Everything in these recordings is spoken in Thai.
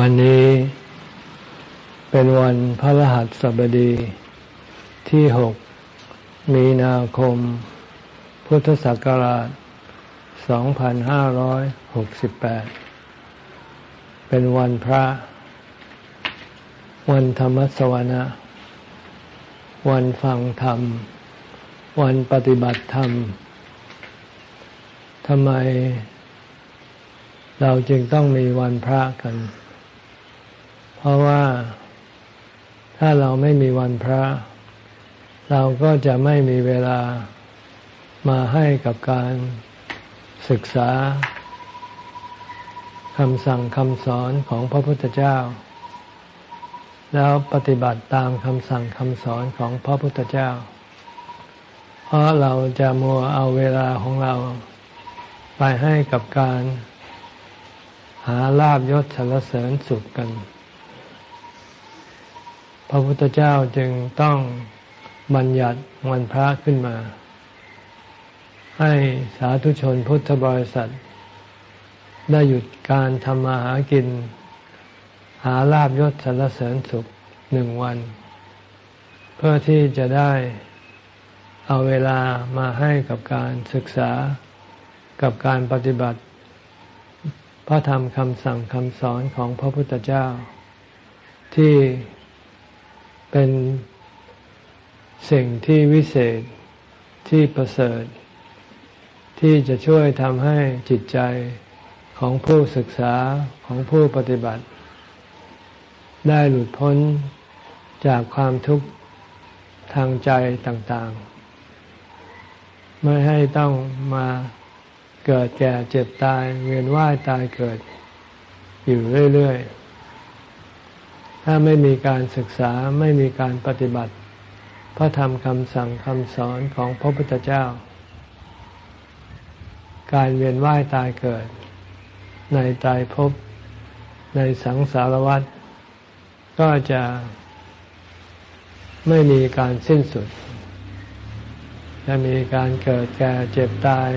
วันนี้เป็นวันพระรหัสบดีที่หกมีนาคม พุทธศักราช 2568 เป็นวันพระ วันธรรมสวนะ วันฟังธรรม วันปฏิบัติธรรม ทำไมเราจึงต้องมีวันพระกัน เพราะว่าถ้าเราไม่มีวันพระ เราก็จะไม่มีเวลามาให้กับการศึกษาคำสั่งคำสอนของพระพุทธเจ้า แล้วปฏิบัติตามคำสั่งคำสอนของพระพุทธเจ้า เพราะเราจะมัวเอาเวลาของเราไปให้กับการหาลาบยศสรรเสริญสุขกัน พระพุทธเจ้าจึงต้องบัญญัติวันพระขึ้นมา ให้สาธุชนพุทธบริษัท ได้หยุดการทำมาหากิน หาลาบยศสรรเสริญสุขหนึ่งวัน เพื่อที่จะได้เอาเวลามาให้กับการศึกษากับการปฏิบัติ พระธรรมคำสั่งคำสอนของพระพุทธเจ้า ที่ เป็นสิ่งที่วิเศษที่ประเสริฐ ที่จะช่วยทำให้จิตใจของผู้ศึกษาของผู้ปฏิบัติ ได้หลุดพ้นจากความทุกข์ทางใจต่างๆ ไม่ให้ต้องมาเกิดแก่เจ็บตาย เวียนว่ายตายเกิดอยู่เรื่อย ๆ ถ้าไม่มีการศึกษาไม่มีการปฏิบัติ พระธรรมคำสั่งคำสอนของพระพุทธเจ้า การเวียนว่ายตายเกิด ในตายภพในสังสารวัฏก็จะไม่มีการสิ้นสุด จะมีการเกิดแก่เจ็บตาย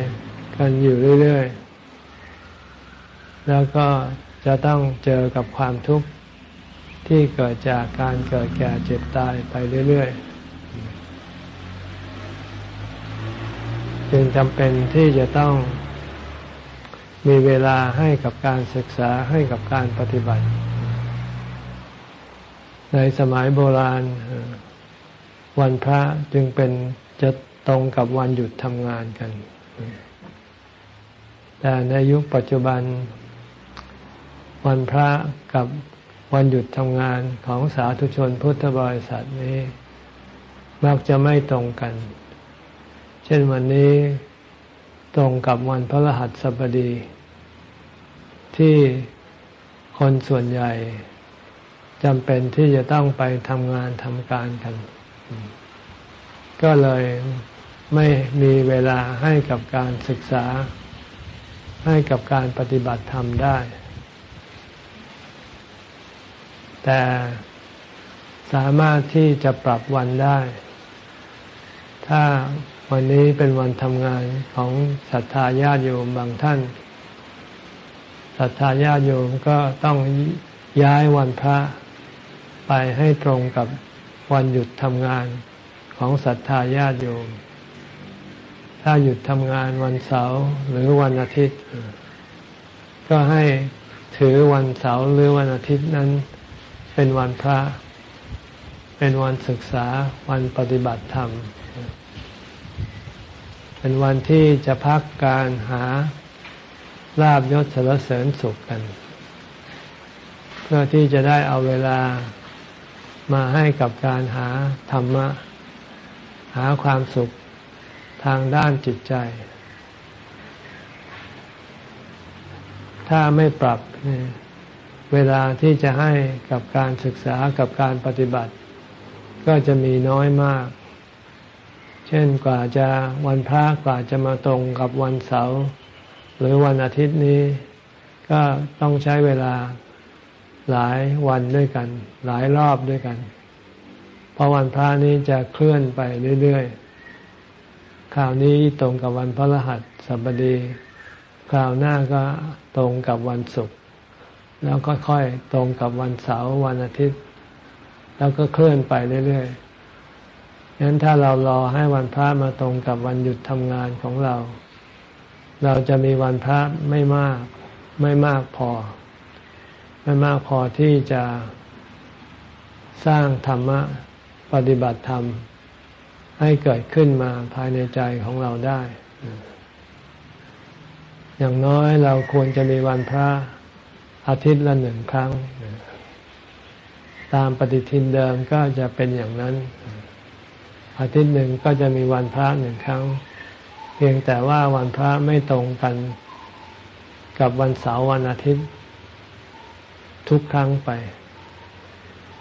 กันอยู่เรื่อย ๆ แล้วก็จะต้องเจอกับความทุกข์ ที่เกิดจากการเกิดแก่เจ็บตายไปเรื่อยๆ จึงจำเป็นที่จะต้องมีเวลาให้กับการศึกษาให้กับการปฏิบัติ ในสมัยโบราณ วันพระจึงเป็นจะตรงกับวันหยุดทำงานกัน แต่ในยุคปัจจุบัน วันพระกับ วันหยุดทำงานของสาธุชนพุทธบริษัทนี้ มักจะไม่ตรงกัน เช่นวันนี้ตรงกับวันพระรหัสบดี ที่คนส่วนใหญ่จำเป็นที่จะต้องไปทำงานทำการกัน ก็เลยไม่มีเวลาให้กับการศึกษา ให้กับการปฏิบัติธรรมได้ แต่สามารถที่จะปรับวันได้ ถ้าวันนี้เป็นวันทำงานของศรัทธาญาติโยมบางท่านศรัทธาญาติโยมก็ต้องย้ายวันพระไปให้ตรงกับวันหยุดทำงานของศรัทธาญาติโยม ถ้าหยุดทำงานวันเสาร์หรือวันอาทิตย์ ก็ให้ถือวันเสาร์หรือวันอาทิตย์นั้น เป็นวันพระ เป็นวันศึกษา วันปฏิบัติธรรม เป็นวันที่จะพักการหาลาบยศสารเสริญสุขกัน เพื่อที่จะได้เอาเวลามาให้กับการหาธรรมะ หาความสุขทางด้านจิตใจ ถ้าไม่ปรับเเวลาที่จะให้กับการศึกษากับการปฏิบัติ ก็จะมีน้อยมาก เช่นกว่าจะวันพระกว่าจะมาตรงกับวันเสาร์หรือวันอาทิตย์นี้ ก็ต้องใช้เวลาหลายวันด้วยกัน หลายรอบด้วยกัน เพราะวันพระนี้จะเคลื่อนไปเรื่อยๆคราวนี้ตรงกับวันพระรหัสสบดี คราวหน้าก็ตรงกับวันศุกร์ แล้วก็ค่อยตรงกับวันเสาร์วันอาทิตย์ แล้วก็เคลื่อนไปเรื่อยๆงั้นถ้าเรารอให้วันพระมาตรงกับวันหยุดทำงานของเรา เราจะมีวันพระไม่มากไม่มากพอ ไม่มากพอที่จะสร้างธรรมะปฏิบัติธรรม ให้เกิดขึ้นมาภายในใจของเราได้ อย่างน้อยเราควรจะมีวันพระ อาทิตย์ละหนึ่งครั้ง ตามปฏิทินเดิมก็จะเป็นอย่างนั้น อาทิตย์หนึ่งก็จะมีวันพระหนึ่งครั้ง เพียงแต่ว่าวันพระไม่ตรงกันกับวันเสาร์วันอาทิตย์ ทุกครั้งไป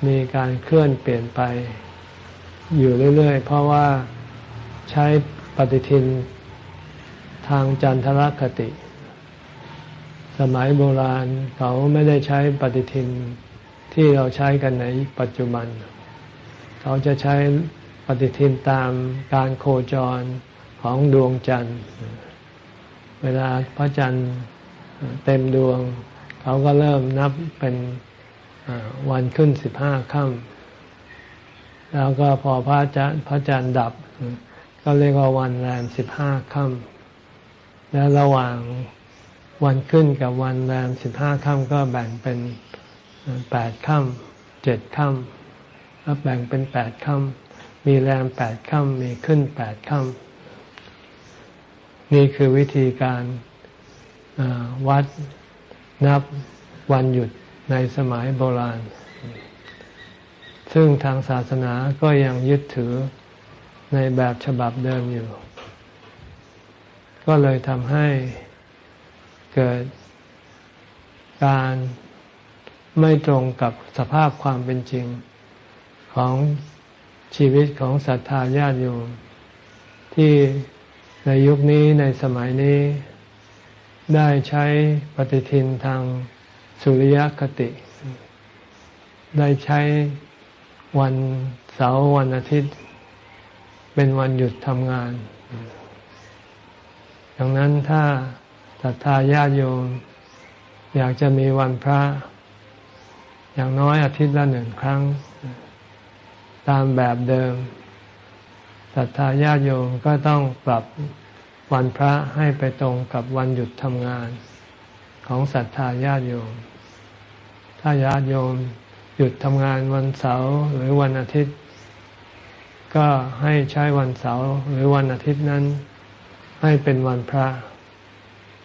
มีการเคลื่อนเปลี่ยนไป อยู่เรื่อย ๆ เพราะว่าใช้ปฏิทินทางจันทรคติ สมัยโบราณเขาไม่ได้ใช้ปฏิทินที่เราใช้กันในปัจจุบัน เขาจะใช้ปฏิทินตามการโคจรของดวงจันทร์ เวลาพระจันทร์เต็มดวง เขาก็เริ่มนับเป็นวันขึ้นสิบห้าค่ำแล้วก็พอพระจันทร์พระจันทร์ดับ ก็เรียกว่าวันแรมสิบห้าค่ำแล้วระหว่าง วันขึ้นกับวันแรมสิบห้าค่ำก็แบ่งเป็นแปดค่ำเจ็ดค่ำแล้วแบ่งเป็นแปดค่ำมีแรมแปดค่ำมีขึ้นแปดค่ำนี่คือวิธีการวัดนับวันหยุดในสมัยโบราณ ซึ่งทางศาสนาก็ยังยึดถือในแบบฉบับเดิมอยู่ ก็เลยทำให้ เกิดการไม่ตรงกับสภาพความเป็นจริงของชีวิตของศรัทธาญาติโยมที่ในยุคนี้ในสมัยนี้ ได้ใช้ปฏิทินทางสุริยคติ ได้ใช้วันเสาร์วันอาทิตย์ เป็นวันหยุดทำงาน ดังนั้นถ้า ศรัทธาญาติโยมอยากจะมีวันพระ อย่างน้อยอาทิตย์ละหนึ่งครั้ง ตามแบบเดิมศรัทธาญาติโยมก็ต้องปรับวันพระให้ไปตรงกับวันหยุดทำงาน ของศรัทธาญาติโยม ถ้าญาติโยมหยุดทำงานวันเสาร์หรือวันอาทิตย์ ก็ให้ใช้วันเสาร์หรือวันอาทิตย์นั้น ให้เป็นวันพระ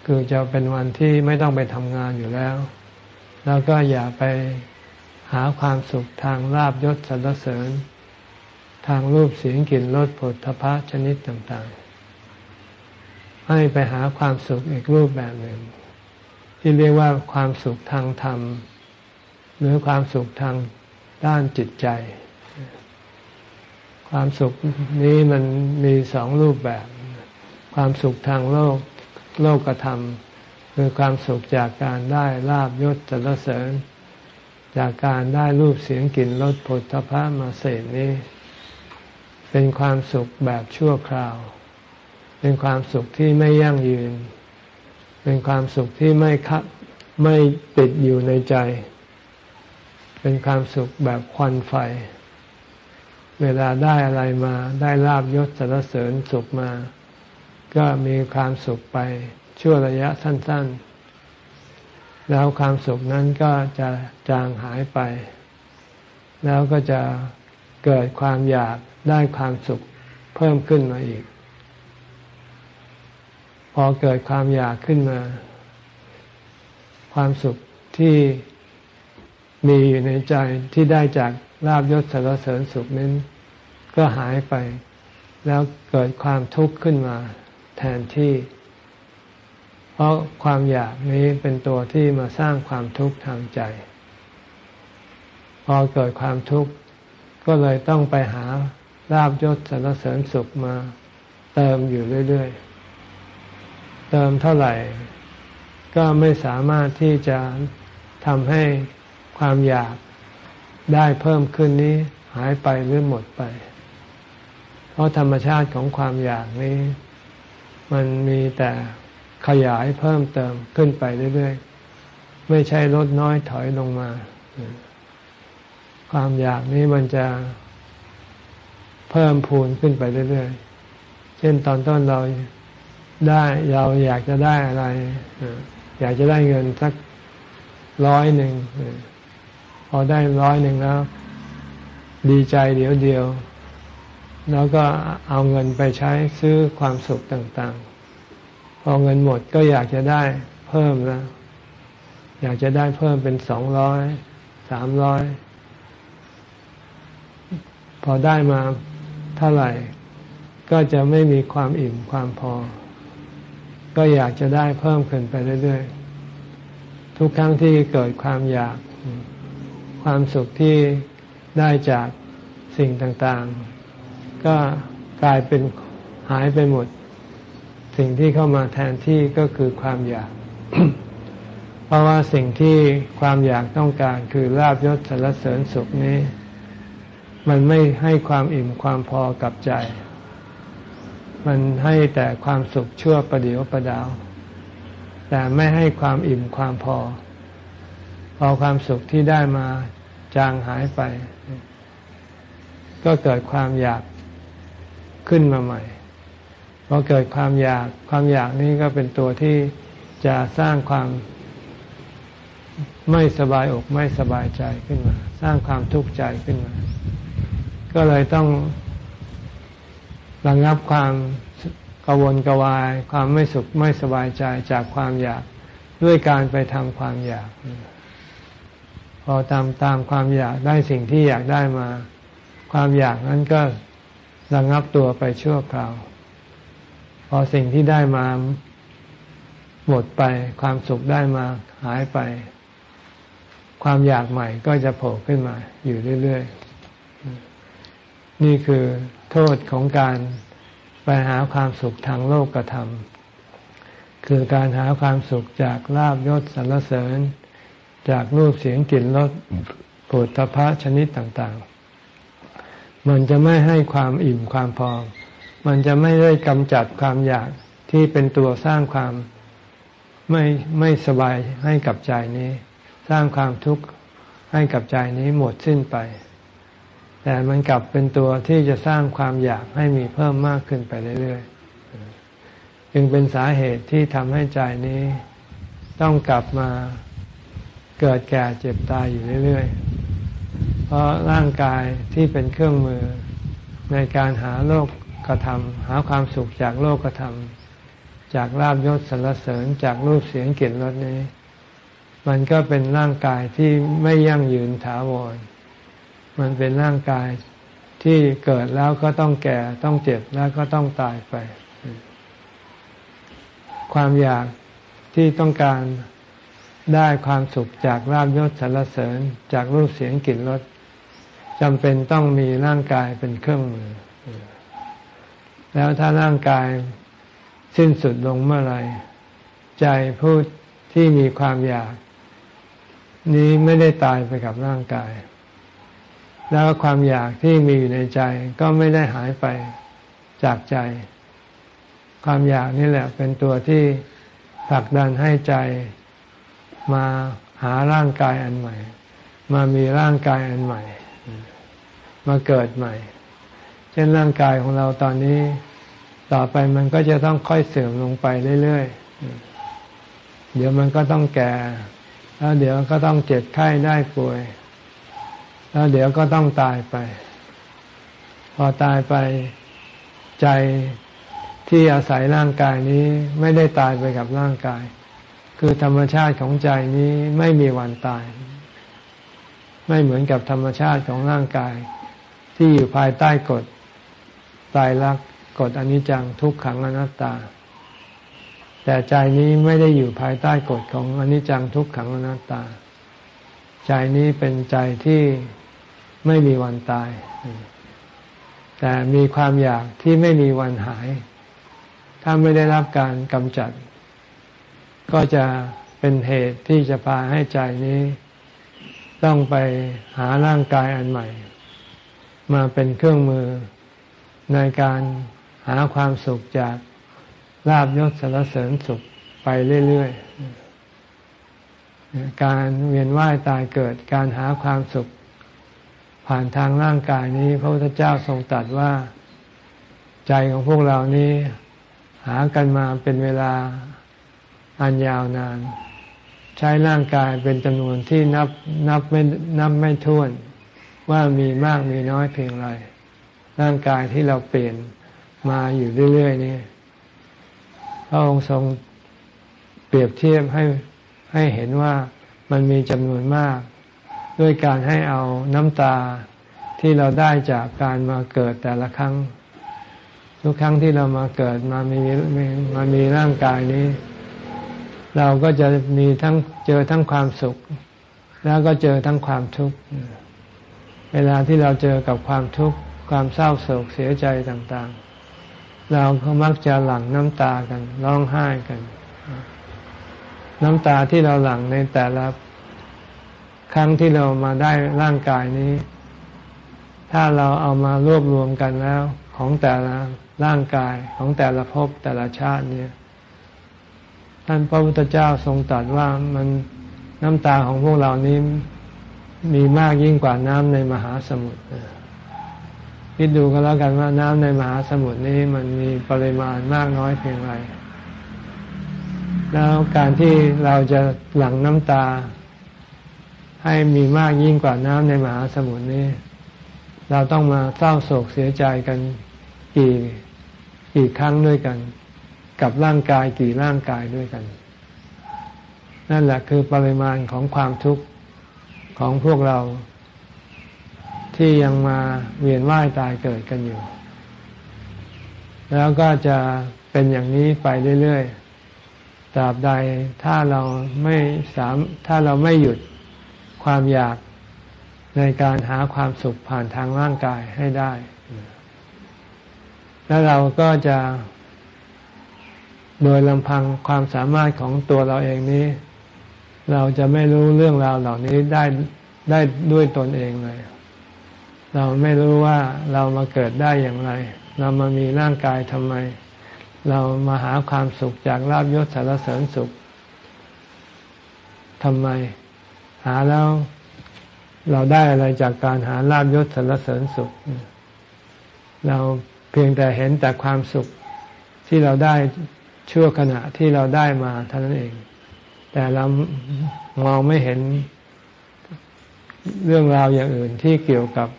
คือจะเป็นวันที่ไม่ต้องไปทำงานอยู่แล้ว แล้วก็อย่าไปหาความสุขทางลาบยศสรรเสริญ ทางรูปเสียงกลิ่นรสผลทพะชนิดต่างๆ ให้ไปหาความสุขอีกรูปแบบหนึ่ง ที่เรียกว่าความสุขทางธรรม หรือความสุขทางด้านจิตใจ ความสุขนี้มันมีสองรูปแบบ ความสุขทางโลก โลกธรรม คือความสุขจากการได้ลาบยศสรรเสริญ จากการได้รูปเสียงกลิ่นรสผลทพะมาเสดนี้ เป็นความสุขแบบชั่วคราว เป็นความสุขที่ไม่ยั่งยืน เป็นความสุขที่ไม่คับไม่ติดอยู่ในใจ เป็นความสุขแบบควันไฟ เวลาได้อะไรมาได้ลาบยศสรรเสริญสุขมา ก็มีความสุขไปชั่วระยะสั้น ๆ แล้วความสุขนั้นก็จะจางหายไป แล้วก็จะเกิดความอยากได้ความสุขเพิ่มขึ้นมาอีก พอเกิดความอยากขึ้นมา ความสุขที่มีอยู่ในใจที่ได้จากลาบยศสารเสริญสุขนั้นก็หายไป แล้วเกิดความทุกข์ขึ้นมา แทนที่ เพราะความอยากนี้เป็นตัวที่มาสร้างความทุกข์ทางใจ พอเกิดความทุกข์ก็เลยต้องไปหาลาบยศสารเสริญสุขมา เติมอยู่เรื่อยๆ เติมเท่าไหร่ ก็ไม่สามารถที่จะทำให้ความอยากได้เพิ่มขึ้นนี้หายไปหรือหมดไป เพราะธรรมชาติของความอยากนี้ มันมีแต่ขยายเพิ่มเติมขึ้นไปเรื่อยๆ ไม่ใช่ลดน้อยถอยลงมา ความอยากนี้มันจะเพิ่มพูนขึ้นไปเรื่อยๆ เช่นตอนต้นเราได้เราอยากจะได้อะไร อยากจะได้เงินสักร้อยหนึ่ง พอได้ร้อยหนึ่งแล้ว ดีใจเดี๋ยวเดียว แล้วก็เอาเงินไปใช้ซื้อความสุขต่างๆ พอเงินหมดก็อยากจะได้เพิ่มแล้วอยากจะได้เพิ่มเป็นสองร้อยสามร้อยพอได้มาเท่าไหร่ ก็จะไม่มีความอิ่มความพอ ก็อยากจะได้เพิ่มขึ้นไปเรื่อยๆ ทุกครั้งที่เกิดความอยาก ความสุขที่ได้จากสิ่งต่างๆ ก็กลายเป็นหายไปหมด สิ่งที่เข้ามาแทนที่ก็คือความอยาก เพราะว่าสิ่งที่ความอยากต้องการคือลาบยศสารเสริญสุขนี้ มันไม่ให้ความอิ่มความพอกับใจ มันให้แต่ความสุขชั่วประเดียวประดาว แต่ไม่ให้ความอิ่มความพอ พอความสุขที่ได้มาจางหายไป ก็เกิดความอยาก ขึ้นมาใหม่พอเกิดความอยากความอยากนี้ก็เป็นตัวที่จะสร้างความไม่สบายอกไม่สบายใจขึ้นมา สร้างความทุกข์ใจขึ้นมา ก็เลยต้องระงับความกวนกวาย ความไม่สุขไม่สบายใจจากความอยากด้วยการไปทำความอยาก พอตามตามความอยากได้สิ่งที่อยากได้มา ความอยากนั้นก็ ระงับตัวไปชั่วคราว พอสิ่งที่ได้มาหมดไปความสุขได้มาหายไป ความอยากใหม่ก็จะโผล่ขึ้นมา อยู่เรื่อยๆ นี่คือโทษของการไปหาความสุขทางโลกกระทำคือการหาความสุขจากลาบยศสรรเสริญ จากรูปเสียงกลิ่นรสปุถะพระชนิดต่างๆ มันจะไม่ให้ความอิ่มความพอ มันจะไม่ได้กำจัดความอยากที่เป็นตัวสร้างความไม่ไม่สบายให้กับใจนี้ สร้างความทุกข์ให้กับใจนี้หมดสิ้นไป แต่มันกลับเป็นตัวที่จะสร้างความอยากให้มีเพิ่มมากขึ้นไปเรื่อยๆ จึงเป็นสาเหตุที่ทำให้ใจนี้ ต้องกลับมาเกิดแก่เจ็บตายอยู่เรื่อยๆ เพราะร่างกายที่เป็นเครื่องมือในการหาโลกกระทำหาความสุขจากโลกกระทำจากลาบยศสรรเสริญจากรูปเสียงกลิ่นรสนี้ มันก็เป็นร่างกายที่ไม่ยั่งยืนถาวร มันเป็นร่างกายที่เกิดแล้วก็ต้องแก่ต้องเจ็บแล้วก็ต้องตายไป ความอยากที่ต้องการได้ความสุขจากราบยศสรรเสริญจากรูปเสียงกลิ่นรส จำเป็นต้องมีร่างกายเป็นเครื่องมือ แล้วถ้าร่างกายสิ้นสุดลงเมื่อไรใจผู้ที่มีความอยาก นี้ไม่ได้ตายไปกับร่างกาย แล้วความอยากที่มีอยู่ในใจก็ไม่ได้หายไปจากใจ ความอยากนี่แหละ เป็นตัวที่ผลักดันให้ใจมาหาร่างกายอันใหม่ มามีร่างกายอันใหม่ มาเกิดใหม่ เช่นร่างกายของเราตอนนี้ ต่อไปมันก็จะต้องค่อยเสื่อมลงไปเรื่อยๆ เดี๋ยวมันก็ต้องแก่ แล้วเดี๋ยวก็ต้องเจ็บไข้ได้ป่วย แล้วเดี๋ยวก็ต้องตายไป พอตายไปใจที่อาศัยร่างกายนี้ไม่ได้ตายไปกับร่างกาย คือธรรมชาติของใจนี้ไม่มีวันตาย ไม่เหมือนกับธรรมชาติของร่างกาย ที่อยู่ภายใต้กฎตายรักกฎอนิจจังทุกขังอนัตตา แต่ใจนี้ไม่ได้อยู่ภายใต้กฎของอนิจจังทุกขังอนัตตา ใจนี้เป็นใจที่ไม่มีวันตาย แต่มีความอยากที่ไม่มีวันหาย ถ้าไม่ได้รับการกำจัด ก็จะเป็นเหตุที่จะพาให้ใจนี้ ต้องไปหาร่างกายอันใหม่ มาเป็นเครื่องมือในการหาความสุขจากลาบยศสารเสริญสุขไปเรื่อยๆ การเวียนว่ายตายเกิดการหาความสุข ผ่านทางร่างกายนี้ พระพุทธเจ้าทรงตรัสว่าใจของพวกเรานี้ หากันมาเป็นเวลาอันยาวนาน ใช้ร่างกายเป็นจำนวนที่นับนับไม่นับไม่ถ้วน ว่ามีมากมีน้อยเพียงไร ร่างกายที่เราเปลี่ยนมาอยู่เรื่อยๆนี่พระองค์ทรงเปรียบเทียบให้ให้เห็นว่ามันมีจำนวนมาก ด้วยการให้เอาน้ำตาที่เราได้จากการมาเกิดแต่ละครั้ง ทุกครั้งที่เรามาเกิดมามีมามีร่างกายนี้ เราก็จะมีทั้งเจอทั้งความสุข แล้วก็เจอทั้งความทุกข์ เวลาที่เราเจอกับความทุกข์ ความเศร้าโศกเสียใจต่างๆ เราก็มักจะหลั่งน้ำตากันร้องไห้กัน น้ำตาที่เราหลั่งในแต่ละครั้งที่เรามาได้ร่างกายนี้ ถ้าเราเอามารวบรวมกันแล้วของแต่ละร่างกายของแต่ละภพแต่ละชาติเนี่ย ท่านพระพุทธเจ้าทรงตรัสว่ามันน้ำตาของพวกเรานี้มีมากยิ่งกว่าน้ำในมหาสมุทรคิดดูก็แล้วกันว่าน้ำในมหาสมุทรนี้มันมีปริมาณมากน้อยเพียงไร แล้วการที่เราจะหลั่งน้ำตา ให้มีมากยิ่งกว่าน้ำในมหาสมุทรนี้ เราต้องมาเศร้าโศกเสียใจกันกี่กี่ครั้งด้วยกัน กับร่างกายกี่ร่างกายด้วยกัน นั่นแหละคือปริมาณของความทุกข์ของพวกเรา ที่ยังมาเวียนว่ายตายเกิดกันอยู่ แล้วก็จะเป็นอย่างนี้ไปเรื่อยๆตราบใดถ้าเราไม่สามถ้าเราไม่หยุดความอยากในการหาความสุขผ่านทางร่างกายให้ได้ แล้วเราก็จะ โดยลำพังความสามารถของตัวเราเองนี้ เราจะไม่รู้เรื่องราวเหล่านี้ได้ได้ด้วยตนเองเลย เราไม่รู้ว่าเรามาเกิดได้อย่างไร เรามามีร่างกายทำไม เรามาหาความสุขจากลาบยศสารเสริญสุขทำไม หาแล้วเราได้อะไรจากการหาลาบยศสารเสริญสุข เราเพียงแต่เห็นแต่ความสุขที่เราได้ ชั่วขณะที่เราได้มาเท่านั้นเอง แต่เรามองไม่เห็นเรื่องราวอย่างอื่นที่เกี่ยวกับ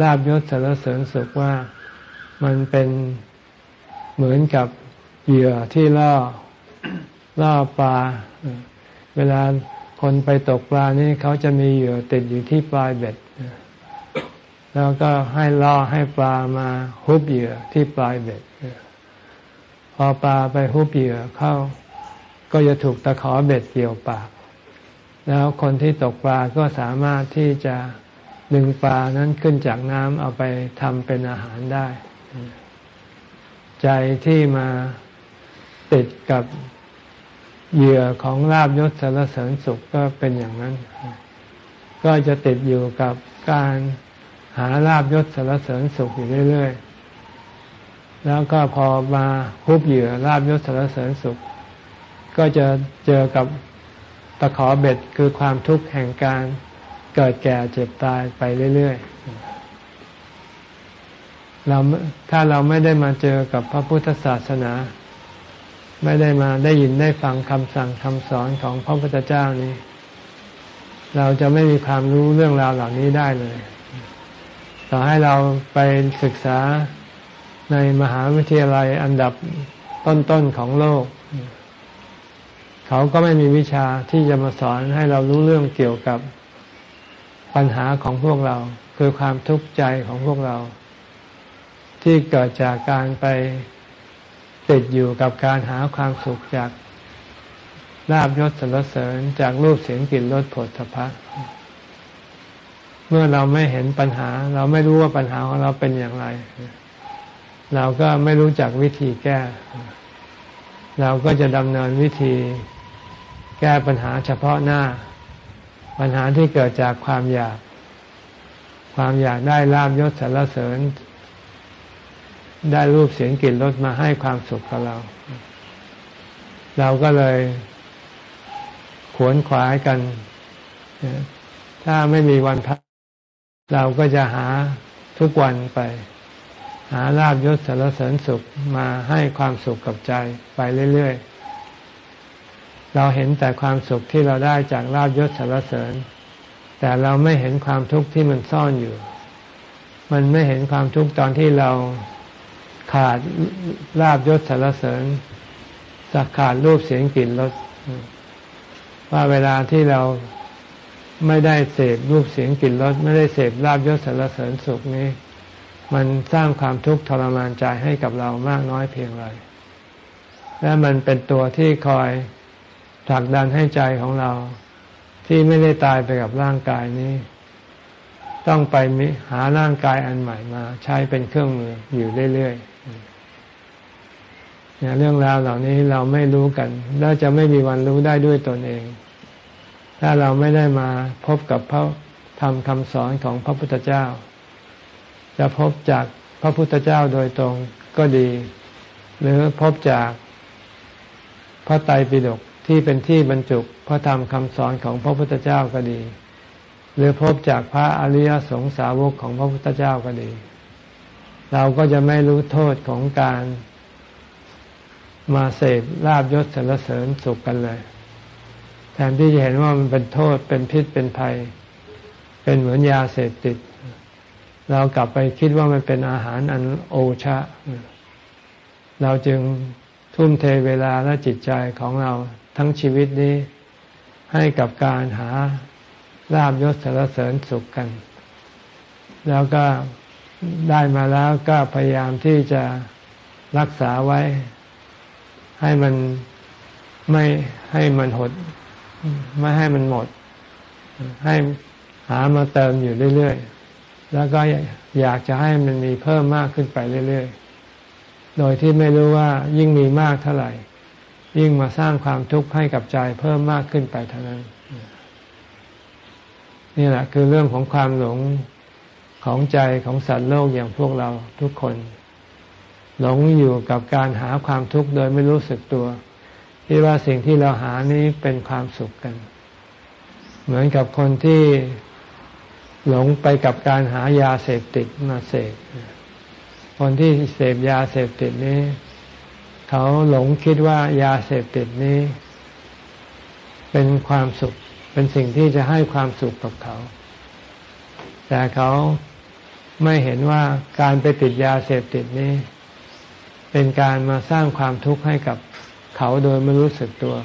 ลาบยศสารเสริญสุขว่ามันเป็นเหมือนกับเหยื่อที่ล่อล่อปลา เวลาคนไปตกปลานี่เขาจะมีเหยื่อติดอยู่ที่ปลายเบ็ด แล้วก็ให้ล่อให้ปลามาฮุบเหยื่อที่ปลายเบ็ด พอปลาไปฮุบเหยื่อเข้า ก็จะถูกตะขอเบ็ดเกี่ยวปาก แล้วคนที่ตกปลาก็สามารถที่จะดึงปลานั้นขึ้นจากน้ำเอาไปทำเป็นอาหารได้ ใจที่มาติดกับเหยื่อของลาบยศสารเสริญสุขก็เป็นอย่างนั้น ก็จะติดอยู่กับการหาลาบยศสารเสริญสุขอยู่เรื่อย ๆ แล้วก็พอมาฮุบเหยื่อลาบยศสารเสริญสุข ก็จะเจอกับตะขอเบ็ดคือความทุกข์แห่งการเกิดแก่เจ็บตายไปเรื่อยๆเราถ้าเราไม่ได้มาเจอกับพระพุทธศาสนา ไม่ได้มาได้ยินได้ฟังคำสั่งคำสอนของพระพุทธเจ้านี้ เราจะไม่มีความรู้เรื่องราวเหล่านี้ได้เลย ต่อให้เราไปศึกษา ในมหาวิทยาลัยอันดับต้นๆของโลก เขาก็ไม่มีวิชาที่จะมาสอนให้เรารู้เรื่องเกี่ยวกับปัญหาของพวกเรา คือความทุกข์ใจของพวกเรา ที่เกิดจากการไปติดอยู่กับการหาความสุขจากลาบยศสรรเสริญจากรูปเสียงกลิ่นรสผลสะพะเมื่อเราไม่เห็นปัญหา เราไม่รู้ว่าปัญหาของเราเป็นอย่างไร เราก็ไม่รู้จักวิธีแก้ เราก็จะดำเนินวิธีแก้ปัญหาเฉพาะหน้า ปัญหาที่เกิดจากความอยาก ความอยากได้ลาบยศสรรเสริญ ได้รูปเสียงกลิ่นรสมาให้ความสุขกับเรา เราก็เลยขวนขวายกัน ถ้าไม่มีวันพักเราก็จะหาทุกวันไป หาลาบยศสารเสริญสุขมาให้ความสุขกับใจไปเรื่อยๆ เราเห็นแต่ความสุขที่เราได้จากลาบยศสารเสริญ แต่เราไม่เห็นความทุกข์ที่มันซ่อนอยู่ มันไม่เห็นความทุกข์ตอนที่เราขาดลาบยศสารเสริญสักขาดรูปเสียงกลิ่นรสว่าเวลาที่เราไม่ได้เสพรูปเสียงกลิ่นรสไม่ได้เสพลาบยศสารเสริญสุขนี้ มันสร้างความทุกข์ทรมานใจให้กับเรามากน้อยเพียงไร และมันเป็นตัวที่คอยผลักดันให้ใจของเรา ที่ไม่ได้ตายไปกับร่างกายนี้ ต้องไปหาร่างกายอันใหม่มา ใช้เป็นเครื่องมืออยู่เรื่อยๆเนี่ยเรื่องราวเหล่านี้เราไม่รู้กัน แล้วจะไม่มีวันรู้ได้ด้วยตนเอง ถ้าเราไม่ได้มาพบกับพระธรรมคำสอนของพระพุทธเจ้า จะพบจากพระพุทธเจ้าโดยตรงก็ดี หรือพบจากพระไตรปิฎกที่เป็นที่บรรจุพระธรรมคำสอนของพระพุทธเจ้าก็ดี หรือพบจากพระอริยสงสาวกของพระพุทธเจ้าก็ดี เราก็จะไม่รู้โทษของการมาเสพลาบยศสรรเสริญสุขกันเลย แทนที่จะเห็นว่ามันเป็นโทษเป็นพิษเป็นภัย เป็นเหมือนยาเสพติด เรากลับไปคิดว่ามันเป็นอาหารอันโอชะ เราจึงทุ่มเทเวลาและจิตใจของเราทั้งชีวิตนี้ ให้กับการหาลาบยศสารเสริญสุขกัน แล้วก็ได้มาแล้วก็พยายามที่จะรักษาไว้ ให้มันไม่ให้มันหด ไม่ให้มันหมด ให้หามาเติมอยู่เรื่อยๆ แล้วก็อยากจะให้มันมีเพิ่มมากขึ้นไปเรื่อยๆ โดยที่ไม่รู้ว่ายิ่งมีมากเท่าไหร่ ยิ่งมาสร้างความทุกข์ให้กับใจเพิ่มมากขึ้นไปเท่านั้น นี่แหละคือเรื่องของความหลงของใจของสัตว์โลกอย่างพวกเราทุกคน หลงอยู่กับการหาความทุกข์โดยไม่รู้สึกตัวที่ว่าสิ่งที่เราหานี้เป็นความสุขกัน เหมือนกับคนที่ หลงไปกับการหายาเสพติดมาเสพคนที่เสพยาเสพติดนี้ เขาหลงคิดว่ายาเสพติดนี้ เป็นความสุข เป็นสิ่งที่จะให้ความสุขกับเขา แต่เขาไม่เห็นว่าการไปติดยาเสพติดนี้ เป็นการมาสร้างความทุกข์ให้กับเขาโดยไม่รู้สึกตัว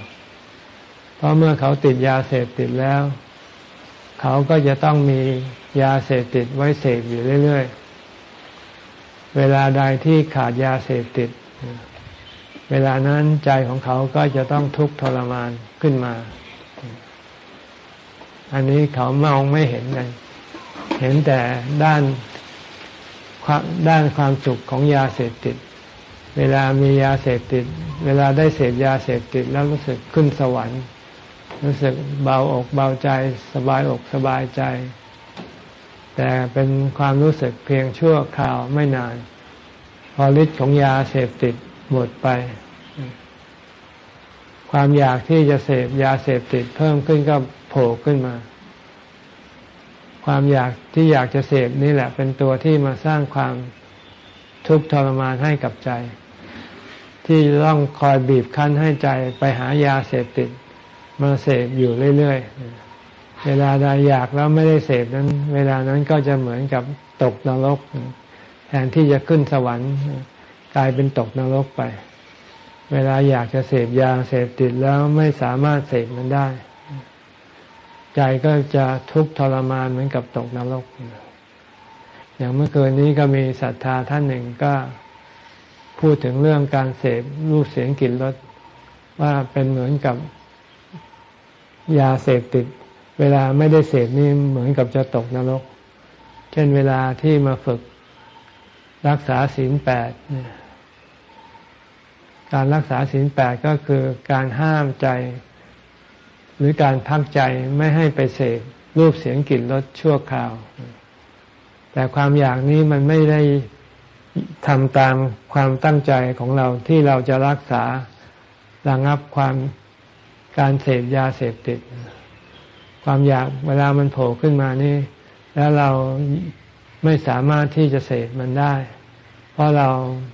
เพราะเมื่อเขาติดยาเสพติดแล้ว เขาก็จะต้องมียาเสพติดไว้เสพอยู่เรื่อย ๆ เวลาใดที่ขาดยาเสพติด เวลานั้นใจของเขาก็จะต้องทุกข์ทรมานขึ้นมา อันนี้เขามองไม่เห็นกัน เห็นแต่ด้านด้านความสุขของยาเสพติด เวลามียาเสพติด เวลาได้เสพยาเสพติดแล้วรู้สึกขึ้นสวรรค์ รู้สึกเบาอกเบาใจ สบายอกสบายใจ แต่เป็นความรู้สึกเพียงชั่วคราวไม่นาน พอฤทธิ์ของยาเสพติดหมดไป ความอยากที่จะเสพยาเสพติดเพิ่มขึ้นก็โผล่ขึ้นมา ความอยากที่อยากจะเสพนี่แหละ เป็นตัวที่มาสร้างความทุกข์ทรมานให้กับใจ ที่ต้องคอยบีบคั้นให้ใจไปหายาเสพติด มาเสพอยู่เรื่อยๆ เวลาใดอยากแล้วไม่ได้เสพนั้น เวลานั้นก็จะเหมือนกับตกนรก แทนที่จะขึ้นสวรรค์กลายเป็นตกนรกไป เวลาอยากจะเสพยาเสพติดแล้วไม่สามารถเสพมันได้ ใจก็จะทุกข์ทรมานเหมือนกับตกนรก อย่างเมื่อคืนนี้ก็มีศรัทธาท่านหนึ่งก็พูดถึงเรื่องการเสพรูปเสียงกลิ่นรสว่าเป็นเหมือนกับ ยาเสพติด เวลาไม่ได้เสพนี่เหมือนกับจะตกนรก เช่นเวลาที่มาฝึกรักษาศีลแปดการรักษาศีลแปดก็คือการห้ามใจ หรือการพักใจไม่ให้ไปเสพรูปเสียงกลิ่นรสชั่วคราว แต่ความอยากนี้มันไม่ได้ทำตามความตั้งใจของเราที่เราจะรักษาระงับความ การเสพยาเสพติด ความอยากเวลามันโผล่ขึ้นมานี่ แล้วเราไม่สามารถที่จะเสพมันได้ เพราะเรา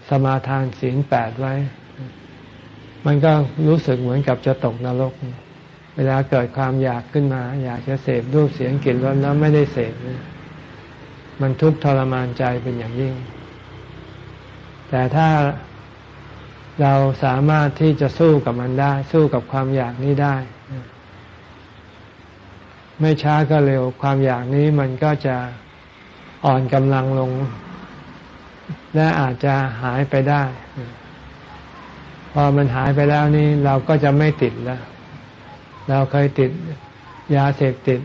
สมาทานศีลแปดไว้ มันก็รู้สึกเหมือนกับจะตกนรก เวลาเกิดความอยากขึ้นมา อยากจะเสพรูปเสียงกลิ่นรสแล้วไม่ได้เสพมันทุกข์ทรมานใจเป็นอย่างยิ่ง แต่ถ้า เราสามารถที่จะสู้กับมันได้ สู้กับความอยากนี้ได้ ไม่ช้าก็เร็ว ความอยากนี้มันก็จะอ่อนกำลังลง และอาจจะหายไปได้ พอมันหายไปแล้วนี่เราก็จะไม่ติดแล้ว เราเคยติดยาเสพติด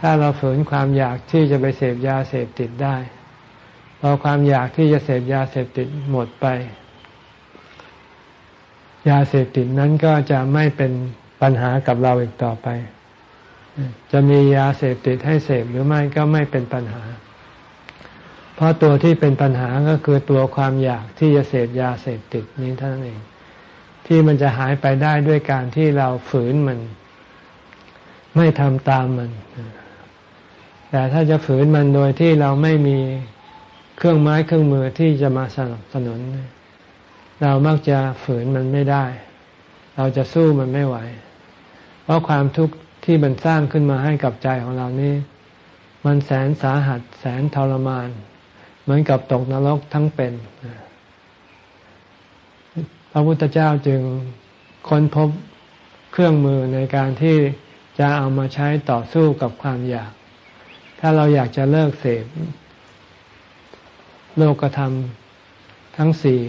ถ้าเราฝืนความอยากที่จะไปเสพยาเสพติดได้พอความอยากที่จะเสพยาเสพติดหมดไป ยาเสพติดนั้นก็จะไม่เป็นปัญหากับเราอีกต่อไป จะมียาเสพติดให้เสพหรือไม่ก็ไม่เป็นปัญหา เพราะตัวที่เป็นปัญหาก็คือตัวความอยากที่จะเสพยาเสพติดนี้เท่านั้นเอง ที่มันจะหายไปได้ด้วยการที่เราฝืนมัน ไม่ทำตามมัน แต่ถ้าจะฝืนมันโดยที่เราไม่มีเครื่องไม้เครื่องมือที่จะมาสนับสนุนเเรามักจะฝืนมันไม่ได้ เราจะสู้มันไม่ไหว เพราะความทุกข์ที่มันสร้างขึ้นมาให้กับใจของเรานี้ มันแสนสาหัส แสนทรมาน เหมือนกับตกนรกทั้งเป็น พระพุทธเจ้าจึงค้นพบเครื่องมือในการที่จะเอามาใช้ต่อสู้กับความอยาก ถ้าเราอยากจะเลิกเสพโลกธรรมทั้งสี่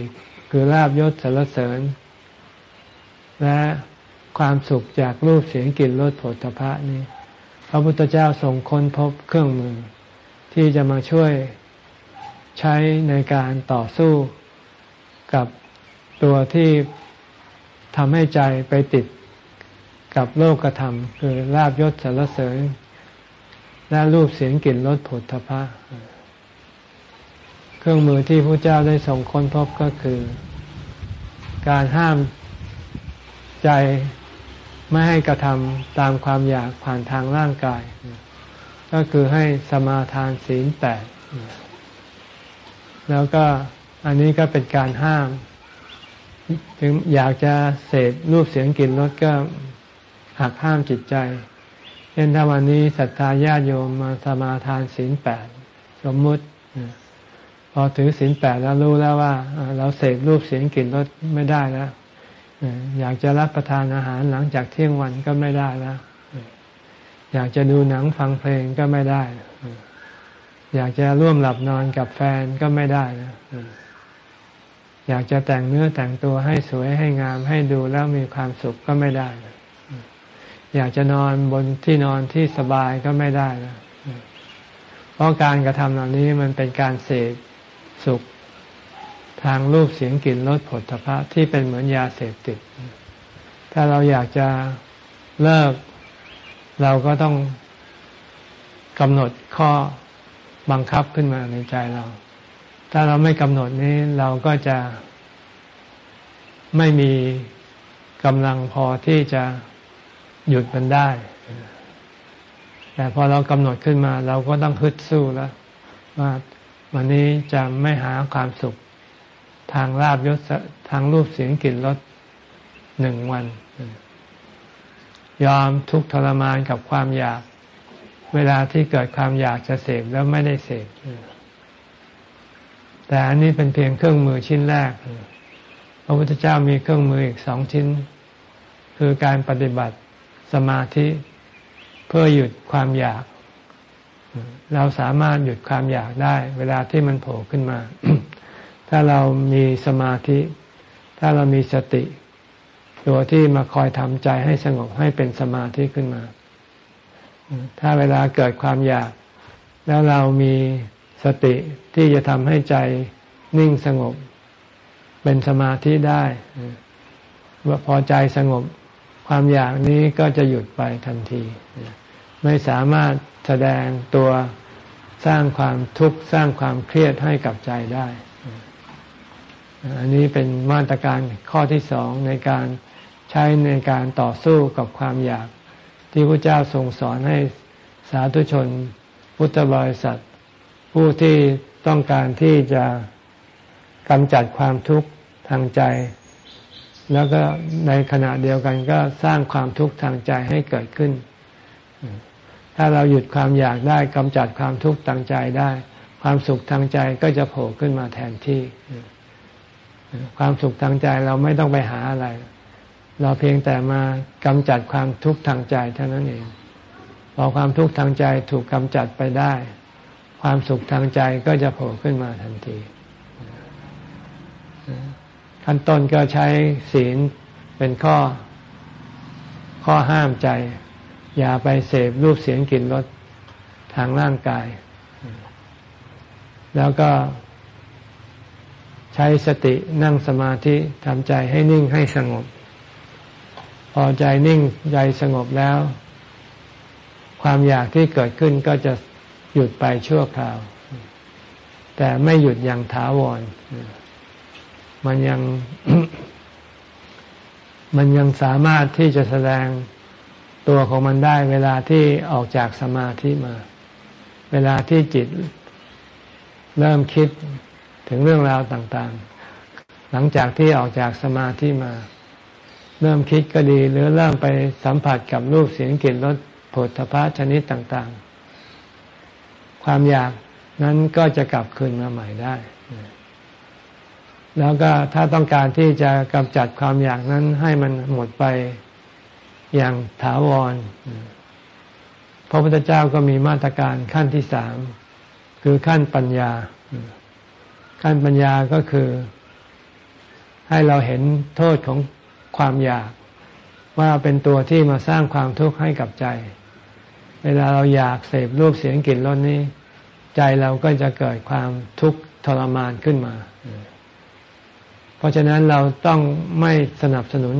คือลาบยศสารเสริญ และความสุขจากรูปเสียงกลิ่นรสผลตภะนี้ พระพุทธเจ้าทรงค้นพบเครื่องมือ ที่จะมาช่วยใช้ในการต่อสู้กับตัวที่ทำให้ใจไปติดกับโลกธรรม คือลาบยศสารเสริญ และรูปเสียงกลิ่นรสผลทพะ เครื่องมือที่พระเจ้าได้ส่งค้นพบก็คือ การห้ามใจไม่ให้กระทำตามความอยากผ่านทางร่างกาย ก็คือให้สมาทานศีลแปดแล้วก็อันนี้ก็เป็นการห้าม ถึงอยากจะเสพรูปเสียงกลิ่นรสก็หักห้ามจิตใจเช่นถ้าวันนี้ศรัทธาญาติโยมมาสมาทานศีลแปดสมมุติ อถือศีลแปดแล้วรู้แล้วว่า เราเสพรูปเสียงกลิ่นรสไม่ได้แล้วอยากจะรับประทานอาหารหลังจากเที่ยงวันก็ไม่ได้แล้ว อยากจะดูหนังฟังเพลงก็ไม่ได้ อยากจะร่วมหลับนอนกับแฟนก็ไม่ได้นะอยากจะแต่งเนื้อแต่งตัวให้สวยให้งามให้ดูแล้วมีความสุขก็ไม่ได้ อยากจะนอนบนที่นอนที่สบายก็ไม่ได้นะเพราะการกระทำเหล่านี้มันเป็นการเสพ สุขทางรูปเสียงกลิ่นรสผลทพะที่เป็นเหมือนยาเสพติด ถ้าเราอยากจะเลิก เราก็ต้องกำหนดข้อบังคับขึ้นมาในใจเรา ถ้าเราไม่กำหนดนี้เราก็จะไม่มีกำลังพอที่จะหยุดมันได้ แต่พอเรากำหนดขึ้นมา เราก็ต้องฮึดสู้แล้วว่า วันนี้จะไม่หาความสุขทางลาบยศทางรูปเสียงกลิ่นรสหนึ่งวัน ยอมทุกทรมานกับความอยาก เวลาที่เกิดความอยากจะเสพแล้วไม่ได้เสพแต่อันนี้เป็นเพียงเครื่องมือชิ้นแรกพระพุทธเจ้ามีเครื่องมืออีกสองชิ้น คือการปฏิบัติสมาธิเพื่อหยุดความอยาก เราสามารถหยุดความอยากได้ เวลาที่มันโผล่ขึ้นมา ถ้าเรามีสมาธิ ถ้าเรามีสติ ตัวที่มาคอยทำใจให้สงบให้เป็นสมาธิขึ้นมา ถ้าเวลาเกิดความอยาก แล้วเรามีสติที่จะทำให้ใจนิ่งสงบ เป็นสมาธิได้ว่าพอใจสงบความอยากนี้ก็จะหยุดไปทันที ไม่สามารถแสดงตัวสร้างความทุกข์สร้างความเครียดให้กับใจได้ อันนี้เป็นมาตรการข้อที่สองในการใช้ในการต่อสู้กับความอยาก ที่พระเจ้าทรงสอนให้สาธุชนพุทธบริษัท ผู้ที่ต้องการที่จะกำจัดความทุกข์ทางใจ แล้วก็ในขณะเดียวกันก็สร้างความทุกข์ทางใจให้เกิดขึ้น ถ้าเราหยุดความอยากได้กำจัดความทุกข์ทางใจได้ ความสุขทางใจก็จะโผล่ขึ้นมาแทนที่ ความสุขทางใจเราไม่ต้องไปหาอะไร เราเพียงแต่มากำจัดความทุกข์ทางใจเท่านั้นเองพอความทุกข์ทางใจถูกกำจัดไปได้ ความสุขทางใจก็จะโผล่ขึ้นมาทันทีขั้นต้นก็ใช้ศีลเป็นข้อข้อห้ามใจ อย่าไปเสพรูปเสียงกลิ่นรสทางร่างกาย แล้วก็ใช้สตินั่งสมาธิทำใจให้นิ่งให้สงบ พอใจนิ่งใจสงบแล้ว ความอยากที่เกิดขึ้นก็จะหยุดไปชั่วคราว แต่ไม่หยุดอย่างถาวร มันยัง มันยังสามารถที่จะแสดง ตัวของมันได้ เวลาที่ออกจากสมาธิมา เวลาที่จิตเริ่มคิดถึงเรื่องราวต่างๆ หลังจากที่ออกจากสมาธิมา เริ่มคิดก็ดี หรือเริ่มไปสัมผัสกับรูปเสียงกลิ่นรสผลทพะชนิดต่างๆ ความอยากนั้นก็จะกลับคืนมาใหม่ได้ แล้วก็ถ้าต้องการที่จะกำจัดความอยากนั้นให้มันหมดไป อย่างถาวร พระพุทธเจ้าก็มีมาตรการขั้นที่สามคือขั้นปัญญา ขั้นปัญญาก็คือ ให้เราเห็นโทษของความอยาก ว่าเป็นตัวที่มาสร้างความทุกข์ให้กับใจ เวลาเราอยากเสพรูปเสียงกลิ่นรสนี้ ใจเราก็จะเกิดความทุกข์ทรมานขึ้นมา เพราะฉะนั้นเราต้องไม่สนับสนุน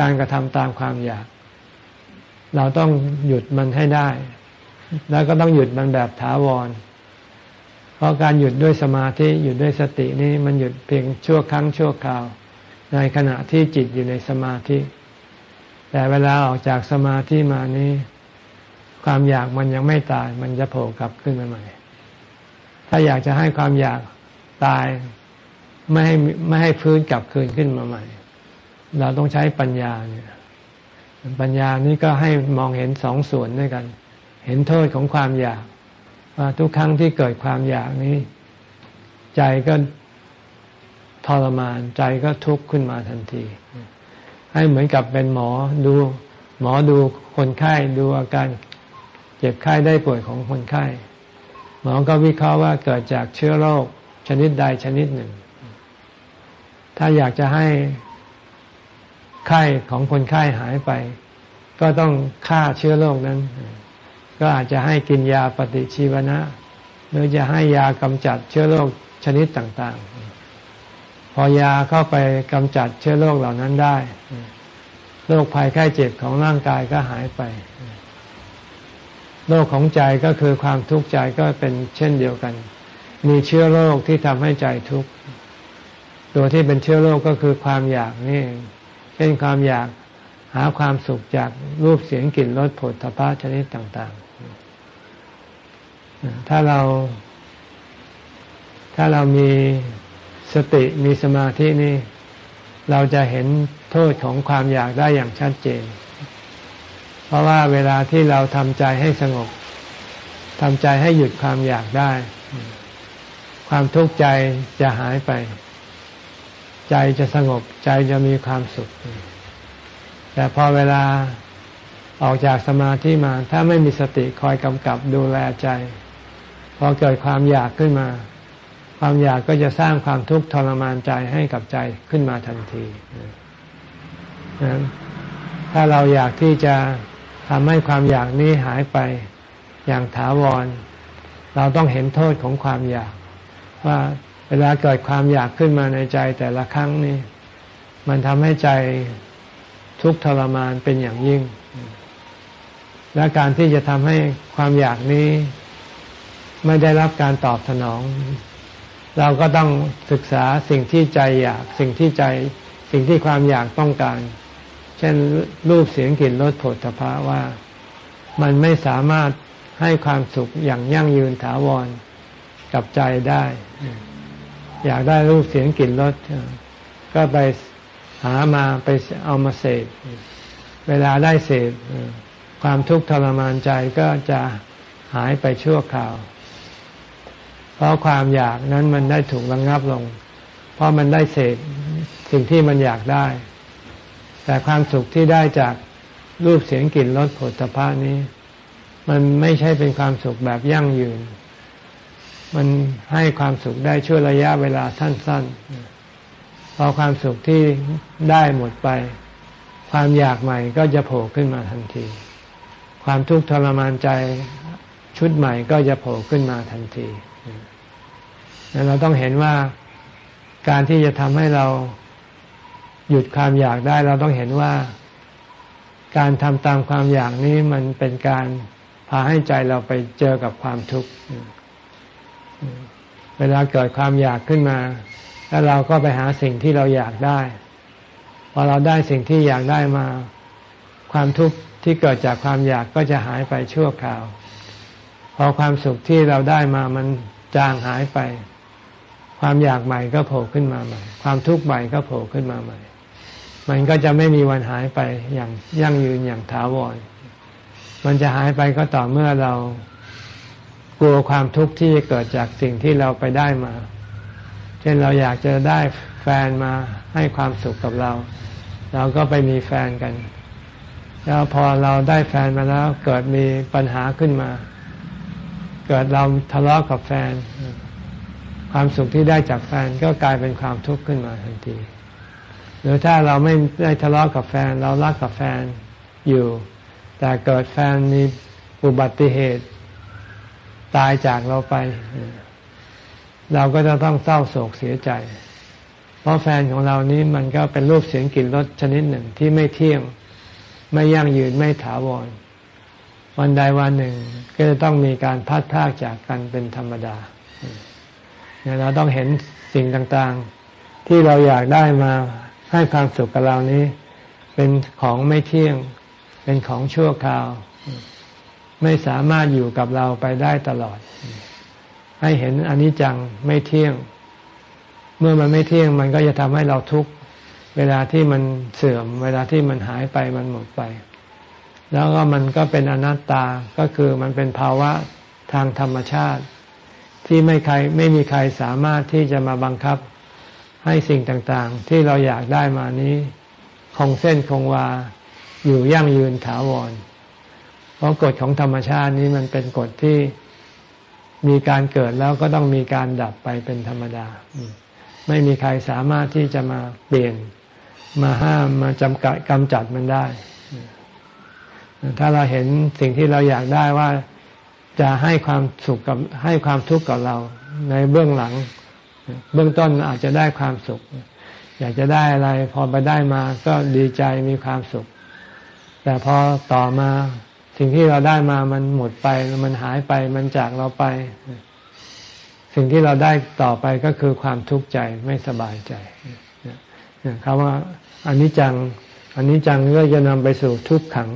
การกระทำตามความอยาก เราต้องหยุดมันให้ได้ แล้วก็ต้องหยุดมันแบบถาวร เพราะการหยุดด้วยสมาธิหยุดด้วยสตินี้มันหยุดเพียงชั่วครั้งชั่วคราว ในขณะที่จิตอยู่ในสมาธิ แต่เวลาออกจากสมาธิมานี้ ความอยากมันยังไม่ตาย มันจะโผล่กลับขึ้นมาใหม่ ถ้าอยากจะให้ความอยากตายไม่ให้ไม่ให้ฟื้นกลับคืนขึ้นมาใหม่ เราต้องใช้ปัญญาเนี่ยปัญญานี้ก็ให้มองเห็นสองส่วนด้วยกัน เห็นโทษของความอยากว่าทุกครั้งที่เกิดความอยากนี้ ใจก็ทรมานใจก็ทุกข์ขึ้นมาทันที ให้เหมือนกับเป็นหมอดู หมอดูคนไข้ดูอาการเจ็บไข้ได้ป่วยของคนไข้ หมอก็วิเคราะห์ว่าเกิดจากเชื้อโรคชนิดใดชนิดหนึ่ง ถ้าอยากจะให้ ไข้ของคนไข้หายไป ก็ต้องฆ่าเชื้อโรคนั้น ก็อาจจะให้กินยาปฏิชีวนะ หรือจะให้ยากำจัดเชื้อโรคชนิดต่างๆ พอยาเข้าไปกำจัดเชื้อโรคเหล่านั้นได้โรคภัยไข้เจ็บของร่างกายก็หายไปโรคของใจก็คือความทุกข์ใจก็เป็นเช่นเดียวกัน มีเชื้อโรคที่ทำให้ใจทุกข์ ตัวที่เป็นเชื้อโรคก็คือความอยากนี่ เช่นความอยากหาความสุขจากรูปเสียงกลิ่นรสผลทพะชนิดต่าง ๆ ถ้าเรา ถ้าเรามีสติมีสมาธินี่ เราจะเห็นโทษของความอยากได้อย่างชัดเจน เพราะว่าเวลาที่เราทำใจให้สงบทำใจให้หยุดความอยากได้ ความทุกข์ใจจะหายไป ใจจะสงบใจจะมีความสุข แต่พอเวลาออกจากสมาธิมา ถ้าไม่มีสติคอยกำกับดูแลใจ พอเกิดความอยากขึ้นมา ความอยากก็จะสร้างความทุกข์ทรมานใจให้กับใจขึ้นมาทันทีถ้าเราอยากที่จะทำให้ความอยากนี้หายไปอย่างถาวร เราต้องเห็นโทษของความอยาก ว่า เวลาเกิดความอยากขึ้นมาในใจแต่ละครั้งนี่มันทำให้ใจทุกข์ทรมานเป็นอย่างยิ่ง และการที่จะทำให้ความอยากนี้ ไม่ได้รับการตอบสนอง เราก็ต้องศึกษาสิ่งที่ใจอยาก สิ่งที่ใจ สิ่งที่ความอยากต้องการ เช่นรูปเสียงกลิ่นรสผลพะว่า มันไม่สามารถให้ความสุขอย่างยั่งยืนถาวรกับใจได้ อยากได้รูปเสียงกลิ่นรสก็ไปหามาไปเอามาเสพเวลาได้เสพความทุกข์ทรมานใจก็จะหายไปชั่วคราว เพราะความอยากนั้นมันได้ถูกระงงับลง เพราะมันได้เสพสิ่งที่มันอยากได้ แต่ความสุขที่ได้จากรูปเสียงกลิ่นรสผลสะพานี้ มันไม่ใช่เป็นความสุขแบบยั่งยืน มันให้ความสุขได้ช่วระยะเวลาสั้น ๆ พอความสุขที่ได้หมดไป ความอยากใหม่ก็จะโผล่ขึ้นมาทันที ความทุกข์ทรมานใจชุดใหม่ก็จะโผล่ขึ้นมาทันทีเราต้องเห็นว่าการที่จะทำให้เราหยุดความอยากได้ เราต้องเห็นว่าการทำตามความอยากนี้มันเป็นการพาให้ใจเราไปเจอกับความทุกข์ เวลาเกิดความอยากขึ้นมา แล้วเราก็ไปหาสิ่งที่เราอยากได้พอเราได้สิ่งที่อยากได้มา ความทุกข์ที่เกิดจากความอยากก็จะหายไปชั่วคราว พอความสุขที่เราได้มามันจางหายไป ความอยากใหม่ก็โผล่ขึ้นมาใหม่ ความทุกข์ใหม่ก็โผล่ขึ้นมาใหม่ มันก็จะไม่มีวันหายไปอย่างยั่งยืนอย่างถาวรมันจะหายไปก็ต่อเมื่อเรา กลัวความทุกข์ที่เกิดจากสิ่งที่เราไปได้มา เช่นเราอยากจะได้แฟนมาให้ความสุขกับเรา เราก็ไปมีแฟนกัน แล้วพอเราได้แฟนมาแล้วเกิดมีปัญหาขึ้นมา เกิดเราทะเลาะกับแฟน ความสุขที่ได้จากแฟนก็กลายเป็นความทุกข์ขึ้นมาทันที หรือถ้าเราไม่ได้ทะเลาะกับแฟน เรารักกับแฟนอยู่ แต่เกิดแฟนมีอุบัติเหตุ ตายจากเราไป เราก็จะต้องเศร้าโศกเสียใจ เพราะแฟนของเรานี้มันก็เป็นรูปเสียงกลิ่นรสชนิดหนึ่งที่ไม่เที่ยง ไม่ยั่งยืนไม่ถาวร วันใดวันหนึ่ง ก็จะต้องมีการพัดพากจากกันเป็นธรรมดาเราต้องเห็นสิ่งต่างๆ ที่เราอยากได้มาให้ความสุขกับเรานี้ เป็นของไม่เที่ยง เป็นของชั่วคราว ไม่สามารถอยู่กับเราไปได้ตลอด ให้เห็นอนิจจังไม่เที่ยง เมื่อมันไม่เที่ยงมันก็จะทำให้เราทุกข์เวลาที่มันเสื่อม เวลาที่มันหายไปมันหมดไป แล้วก็มันก็เป็นอนัตตาก็คือมันเป็นภาวะทางธรรมชาติ ที่ไม่ใครไม่มีใครสามารถที่จะมาบังคับให้สิ่งต่างๆ ที่เราอยากได้มานี้คงเส้นคงวาอยู่ยั่งยืนถาวร เพราะกฎของธรรมชาตินี้มันเป็นกฎที่มีการเกิดแล้วก็ต้องมีการดับไปเป็นธรรมดา ไม่มีใครสามารถที่จะมาเปลี่ยนมาห้ามมาจำกัดกำจัดมันได้ ถ้าเราเห็นสิ่งที่เราอยากได้ว่าจะให้ความสุขกับให้ความทุกข์กับเราในเบื้องหลัง เบื้องต้นอาจจะได้ความสุข อยากจะได้อะไร พอไปได้มาก็ดีใจมีความสุข แต่พอต่อมา สิ่งที่เราได้มามันหมดไป มันหายไป มันจากเราไป สิ่งที่เราได้ต่อไปก็คือความทุกข์ใจไม่สบายใจคำว่าอันนี้จังอันนี้จังก็จะนำไปสู่ทุกขัง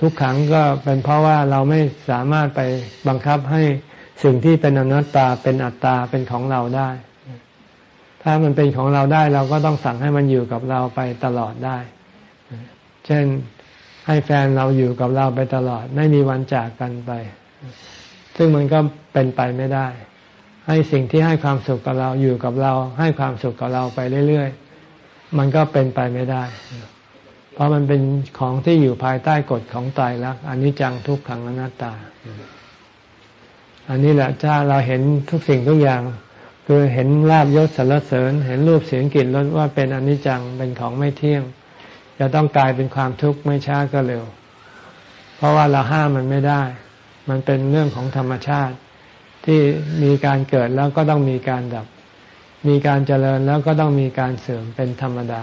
ทุกขังก็เป็นเพราะว่าเราไม่สามารถไปบังคับให้สิ่งที่เป็นอนัตตาเป็นอัตตาเป็นของเราได้ ถ้ามันเป็นของเราได้เราก็ต้องสั่งให้มันอยู่กับเราไปตลอดได้ เช่น ให้แฟนเราอยู่กับเราไปตลอด ไม่มีวันจากกันไป ซึ่งมันก็เป็นไปไม่ได้ ให้สิ่งที่ให้ความสุขกับเราอยู่กับเรา ให้ความสุขกับเราไปเรื่อยๆ มันก็เป็นไปไม่ได้ เพราะมันเป็นของที่อยู่ภายใต้กฎของตายรักอันนี้จังทุกขังอนัตตา อันนี้แหละถ้าเราเห็นทุกสิ่งทุกอย่าง คือเห็นลาบยศสรรเสริญ เห็นรูปเสียงกลิ่นรสว่าเป็นอนิจจังเป็นของไม่เที่ยง จะต้องกลายเป็นความทุกข์ไม่ช้าก็เร็ว เพราะว่าเราห้ามมันไม่ได้ มันเป็นเรื่องของธรรมชาติ ที่มีการเกิดแล้วก็ต้องมีการดับ มีการเจริญแล้วก็ต้องมีการเสื่อมเป็นธรรมดา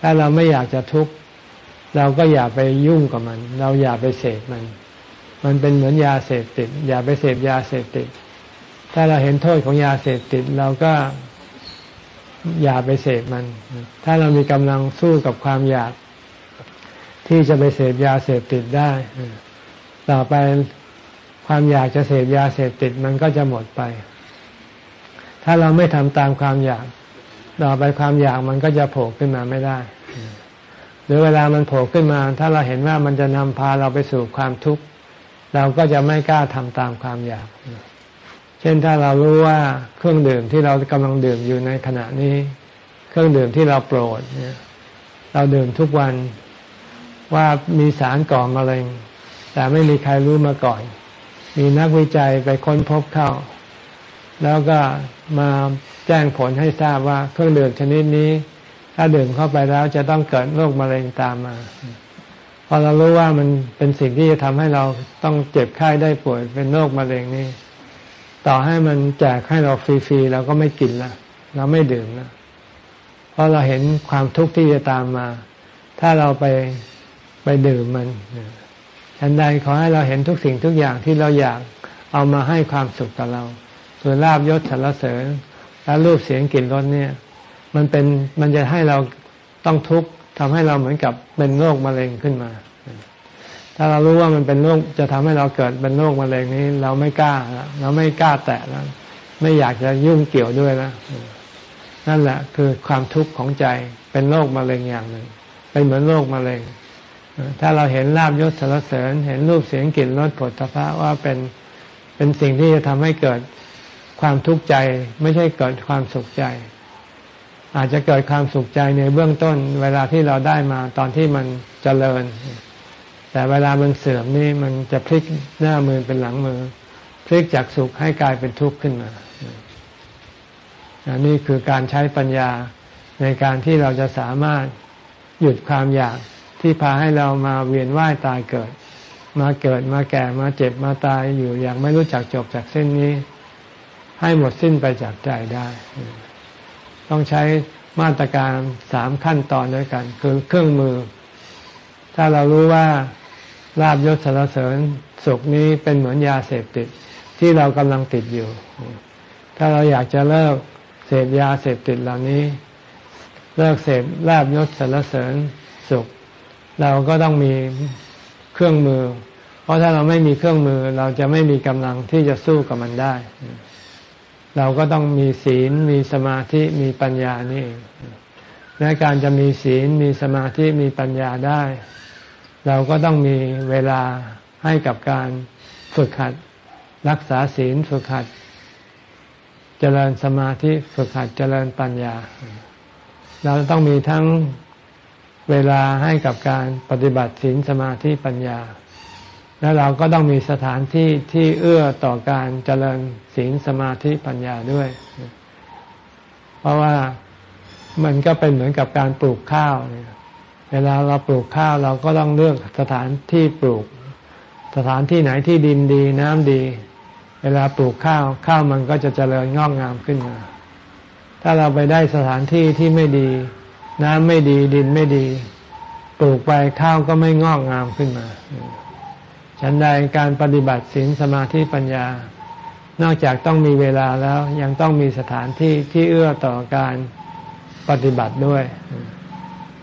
ถ้าเราไม่อยากจะทุกข์เราก็อย่าไปยุ่งกับมัน เราอย่าไปเสพมัน มันเป็นเหมือนยาเสพติด อย่าไปเสพยาเสพติด ถ้าเราเห็นโทษของยาเสพติด เราก็ อย่าไปเสพมัน ถ้าเรามีกำลังสู้กับความอยาก ที่จะไปเสพยาเสพติดได้ ต่อไปความอยากจะเสพยาเสพติดมันก็จะหมดไป ถ้าเราไม่ทำตามความอยาก ต่อไปความอยากมันก็จะโผล่ขึ้นมาไม่ได้ หรือเวลามันโผล่ขึ้นมา ถ้าเราเห็นว่ามันจะนำพาเราไปสู่ความทุกข์ เราก็จะไม่กล้าทำตามความอยาก ช่นถ้าเรารู้ว่าเครื่องดื่มที่เรากำลังดื่มอยู่ในขณะนี้ เครื่องดื่มที่เราโปรดเนี่ยเราดื่มทุกวันว่ามีสารก่อมะเร็ง แต่ไม่มีใครรู้มาก่อน มีนักวิจัยไปค้นพบเข้า แล้วก็มาแจ้งผลให้ทราบว่าเครื่องดื่มชนิดนี้ ถ้าดื่มเข้าไปแล้วจะต้องเกิดโรคมะเร็งตามมาพอเรารู้ว่ามันเป็นสิ่งที่จะทำให้เราต้องเจ็บไข้ได้ป่วยเป็นโรคมะเร็งนี่ ต่อให้มันแจกให้เราฟรีๆเราก็ไม่กินละเราไม่ดื่มนะเพราะเราเห็นความทุกข์ที่จะตามมา ถ้าเราไปไปดื่มมันฉันใดขอให้เราเห็นทุกสิ่งทุกอย่างที่เราอยากเอามาให้ความสุขกับเรา ส่วนลาบยศสรรเสริญและรูปเสียงกลิ่นรสเนี่ย มันเป็นมันจะให้เราต้องทุกข์ทำให้เราเหมือนกับเป็นโรคมะเร็งขึ้นมา ถ้าเรารู้ว่ามันเป็นโรคจะทำให้เราเกิดเป็นโรคมะเร็งนี้เราไม่กล้าเราไม่กล้าแตะแล้วไม่อยากจะยุ่งเกี่ยวด้วยแล้วนั่นแหละคือความทุกข์ของใจเป็นโรคมะเร็งอย่างหนึ่ง เป็นเหมือนโรคมะเร็ง ถ้าเราเห็นลาบยศสารเสริญ เห็นรูปเสียงกลิ่นรสผลตภะว่าเป็นเป็นสิ่งที่จะทำให้เกิดความทุกข์ใจ ไม่ใช่เกิดความสุขใจ อาจจะเกิดความสุขใจในเบื้องต้น เวลาที่เราได้มาตอนที่มันเจริญ แต่เวลามันเสื่อมนี่มันจะพลิกหน้ามือเป็นหลังมือ พลิกจากสุขให้กลายเป็นทุกข์ขึ้นมาอันนี้คือการใช้ปัญญาในการที่เราจะสามารถหยุดความอยากที่พาให้เรามาเวียนว่ายตายเกิด มาเกิดมาแก่มาเจ็บมาตายอยู่อย่างไม่รู้จักจบจากเส้นนี้ ให้หมดสิ้นไปจากใจได้ ต้องใช้มาตรการสามขั้นตอนด้วยกัน คือเครื่องมือ ถ้าเรารู้ว่า ลาบยศสารเสริญสุขนี้เป็นเหมือนยาเสพติดที่เรากำลังติดอยู่ ถ้าเราอยากจะเลิกเสพยาเสพติดเหล่านี้ เลิกเสพลาบยศสารเสริญสุข เราก็ต้องมีเครื่องมือ เพราะถ้าเราไม่มีเครื่องมือเราจะไม่มีกำลังที่จะสู้กับมันได้ เราก็ต้องมีศีลมีสมาธิมีปัญญานี่และการจะมีศีลมีสมาธิมีปัญญาได้ เราก็ต้องมีเวลาให้กับการฝึกหัดรักษาศีลฝึกหัด เจริญสมาธิฝึกหัดเจริญปัญญา เราต้องมีทั้งเวลาให้กับการปฏิบัติศีลสมาธิปัญญา แล้วเราก็ต้องมีสถานที่ที่เอื้อต่อการเจริญศีลสมาธิปัญญาด้วย เพราะว่ามันก็เป็นเหมือนกับการปลูกข้าวเนี่ย เวลาเราปลูกข้าวเราก็ต้องเลือกสถานที่ปลูก สถานที่ไหนที่ดินดีน้ำดี เวลาปลูกข้าวข้าวมันก็จะเจริญงอกงามขึ้นมา ถ้าเราไปได้สถานที่ที่ไม่ดี น้ำไม่ดีดินไม่ดี ปลูกไปข้าวก็ไม่งอกงามขึ้นมา ฉันใดการปฏิบัติศีลสมาธิปัญญา นอกจากต้องมีเวลาแล้วยังต้องมีสถานที่ที่เอื้อต่อการปฏิบัติด้วย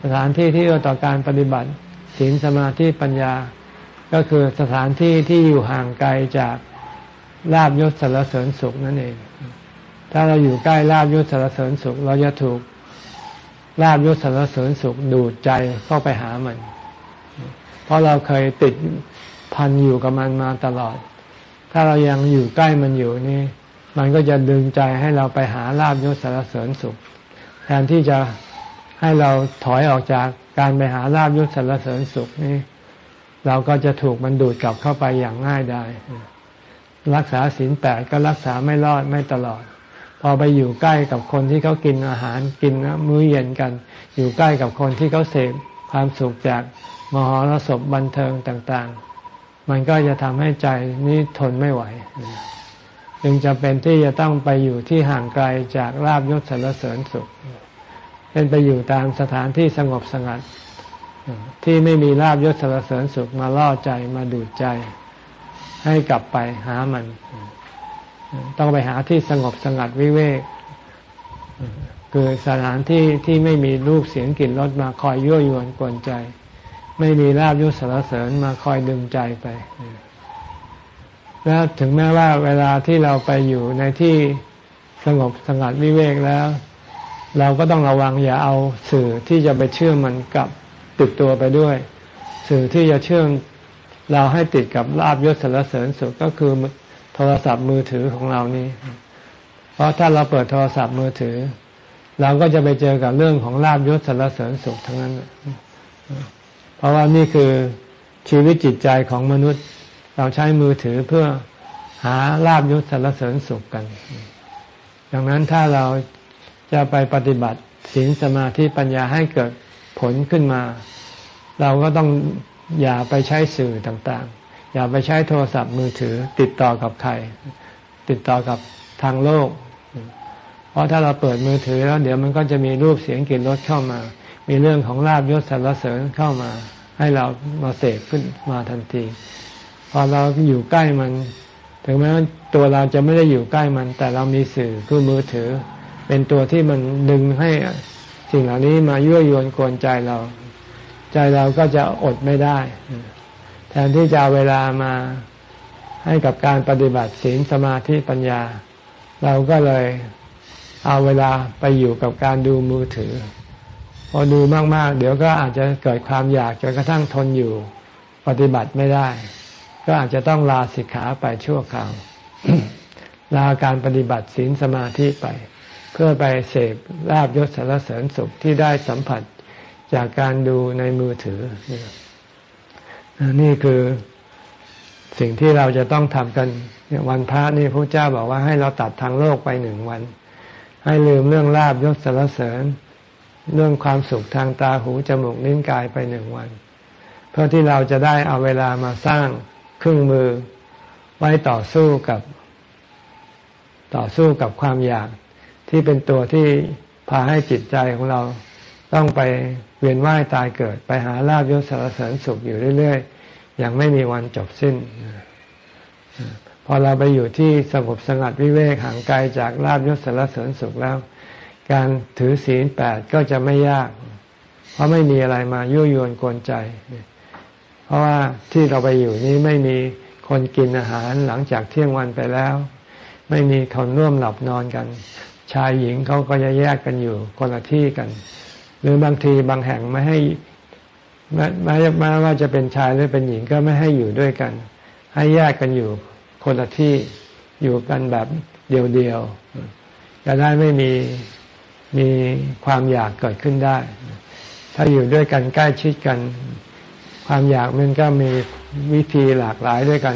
สถานที่ที่เอื้อต่อการปฏิบัติศีลสมาธิปัญญา ก็คือสถานที่ที่อยู่ห่างไกลจากลาบยศสารเสริญสุขนั่นเอง ถ้าเราอยู่ใกล้ลาบยศสารเสริญสุข เราจะถูกลาบยศสารเสริญสุขดูดใจเข้าไปหามัน เพราะเราเคยติดพันอยู่กับมันมาตลอด ถ้าเรายังอยู่ใกล้มันอยู่นี่ มันก็จะดึงใจให้เราไปหาลาบยศสารเสริญสุข แทนที่จะ ให้เราถอยออกจากการไปหาลาบยศสรรเสริญสุขนี่เราก็จะถูกมันดูดกลับเข้าไปอย่างง่ายได้รักษาศีลแปดก็รักษาไม่รอดไม่ตลอด พอไปอยู่ใกล้กับคนที่เขากินอาหารกินมื้อเย็นกัน อยู่ใกล้กับคนที่เขาเสพความสุขจากมหรสพบันเทิงต่าง ๆ มันก็จะทำให้ใจนี้ทนไม่ไหวจึงจะเป็นที่จะต้องไปอยู่ที่ห่างไกลจากลาบยศสรรเสริญสุข เป็นไปอยู่ตามสถานที่สงบสงัด ที่ไม่มีลาบยศสารเสริญสุขมาล่อใจมาดูดใจ ให้กลับไปหามัน ต้องไปหาที่สงบสงัดวิเวก คือสถานที่ที่ไม่มีรูปเสียงกลิ่นรสมาคอยยั่วยวนกวนใจ ไม่มีลาบยศสารเสริญมาคอยดึงใจไปแล้วถึงแม้ว่าเวลาที่เราไปอยู่ในที่สงบสงัดวิเวกแล้ว เราก็ต้องระวังอย่าเอาสื่อที่จะไปเชื่อมมันกับติดตัวไปด้วย สื่อที่จะเชื่อมเราให้ติดกับลาบยศสารเสริญสุขก็คือโทรศัพท์มือถือของเรานี้ เพราะถ้าเราเปิดโทรศัพท์มือถือ เราก็จะไปเจอกับเรื่องของลาบยศสารเสริญสุขทั้งนั้น เพราะว่านี่คือชีวิตจิตใจของมนุษย์ เราใช้มือถือเพื่อหาลาบยศสารเสริญสุขกัน ดังนั้นถ้าเรา จะไปปฏิบัติศีลสมาธิปัญญาให้เกิดผลขึ้นมา เราก็ต้องอย่าไปใช้สื่อต่างๆ อย่าไปใช้โทรศัพท์มือถือ ติดต่อกับใคร ติดต่อกับทางโลก เพราะถ้าเราเปิดมือถือแล้ว เดี๋ยวมันก็จะมีรูปเสียงกลิ่นรสเข้ามา มีเรื่องของลาบยศสรรเสริญเข้ามา ให้เรามาเสกขึ้นมาทันที พอเราอยู่ใกล้มัน ถึงแม้ว่าตัวเราจะไม่ได้อยู่ใกล้มัน แต่เรามีสื่อคือมือถือ เป็นตัวที่มันดึงให้สิ่งเหล่านี้มายั่วยวนกวนใจเรา ใจเราก็จะอดไม่ได้ แทนที่จะเเวลามาให้กับการปฏิบัติศีลสมาธิปัญญา เราก็เลยเอาเวลาไปอยู่กับการดูมือถือ พอดูมาก ๆ เดี๋ยวก็อาจจะเกิดความอยากจนกระทั่งทนอยู่ปฏิบัติไม่ได้ ก็อาจจะต้องลาสิกขาไปชั่วคราวลาการปฏิบัติศีลสมาธิไป เพื่อไปเสพลาบยศสารเสริญสุขที่ได้สัมผัสจากการดูในมือถือ นี่คือสิ่งที่เราจะต้องทำกันวันพระนี่พระเจ้าบอกว่าให้เราตัดทางโลกไปหนึ่งวัน ให้ลืมเรื่องลาบยศสารเสริญ เรื่องความสุขทางตาหูจมูกนิ้นกายไปหนึ่งวัน เพื่อที่เราจะได้เอาเวลามาสร้างเครื่องมือไว้ต่อสู้กับ ต่อสู้กับความอยาก ที่เป็นตัวที่พาให้จิตใจของเราต้องไปเวียนว่ายตายเกิด ไปหาลาบยศสารเสริญสุขอยู่เรื่อยๆ อย่างไม่มีวันจบสิ้น พอเราไปอยู่ที่สงบสงัดวิเวกห่างไกลจากลาบยศสารเสริญสุขแล้ว การถือศีลแปดก็จะไม่ยาก เพราะไม่มีอะไรมายั่วยวนกวนใจ เพราะว่าที่เราไปอยู่นี้ไม่มีคนกินอาหารหลังจากเที่ยงวันไปแล้ว ไม่มีคนร่วมหลับนอนกัน ชายหญิงเขาก็จะแยกกันอยู่คนละที่กัน หรือบางทีบางแห่งไม่ให้แม้แม้ว่าจะเป็นชายหรือเป็นหญิงก็ไม่ให้อยู่ด้วยกัน ให้แยกกันอยู่คนละที่อยู่กันแบบเดียวๆจะได้ไม่มีมีความอยากเกิดขึ้นได้ ถ้าอยู่ด้วยกันใกล้ชิดกัน ความอยากมันก็มีวิธีหลากหลายด้วยกัน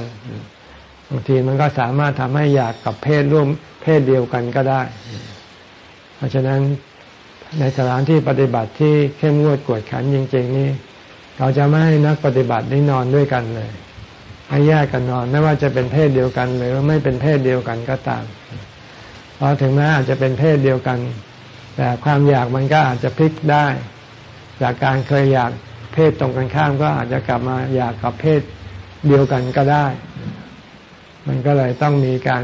บางทีมันก็สามารถทำให้อยากกับเพศร่วม เพศเดียวกันก็ได้ เพราะฉะนั้นในสถานที่ปฏิบัติที่เข้มงวดกวดขันจริงๆนี่เราจะไม่ให้นักปฏิบัตินี่นอนด้วยกันเลย ให้แยกกันนอน ไม่ว่าจะเป็นเพศเดียวกัน หรือไม่เป็นเพศเดียวกันก็ตามเพราะถึงแม้อาจจะเป็นเพศเดียวกัน แต่ความอยากมันก็อาจจะพลิกได้ จากการเคยอยากเพศตรงกันข้ามก็อาจจะกลับมาอยากกับเพศเดียวกันก็ได้ มันก็เลยต้องมีการ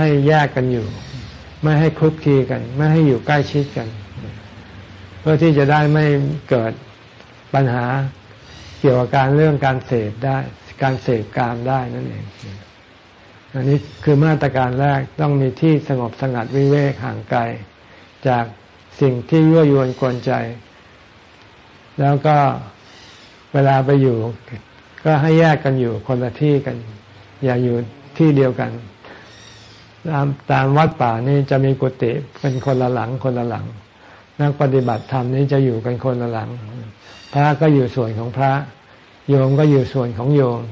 ให้แยกกันอยู่ ไม่ให้คลุกคลีกัน ไม่ให้อยู่ใกล้ชิดกัน เพื่อที่จะได้ไม่เกิดปัญหาเกี่ยวกับการเรื่องการเสพได้ การเสพกามได้นั่นเองอันนี้คือมาตรการแรกต้องมีที่สงบสงัดวิเวกห่างไกล จากสิ่งที่ยั่วยวนกวนใจ แล้วก็เวลาไปอยู่ ก็ให้แยกกันอยู่คนละที่กัน อย่าอยู่ที่เดียวกัน ตามตามวัดป่านี่จะมีกุฏิเป็นคนละหลังคนละหลัง นักปฏิบัติธรรมนี้จะอยู่กันคนละหลัง พระก็อยู่ส่วนของพระ โยมก็อยู่ส่วนของโยม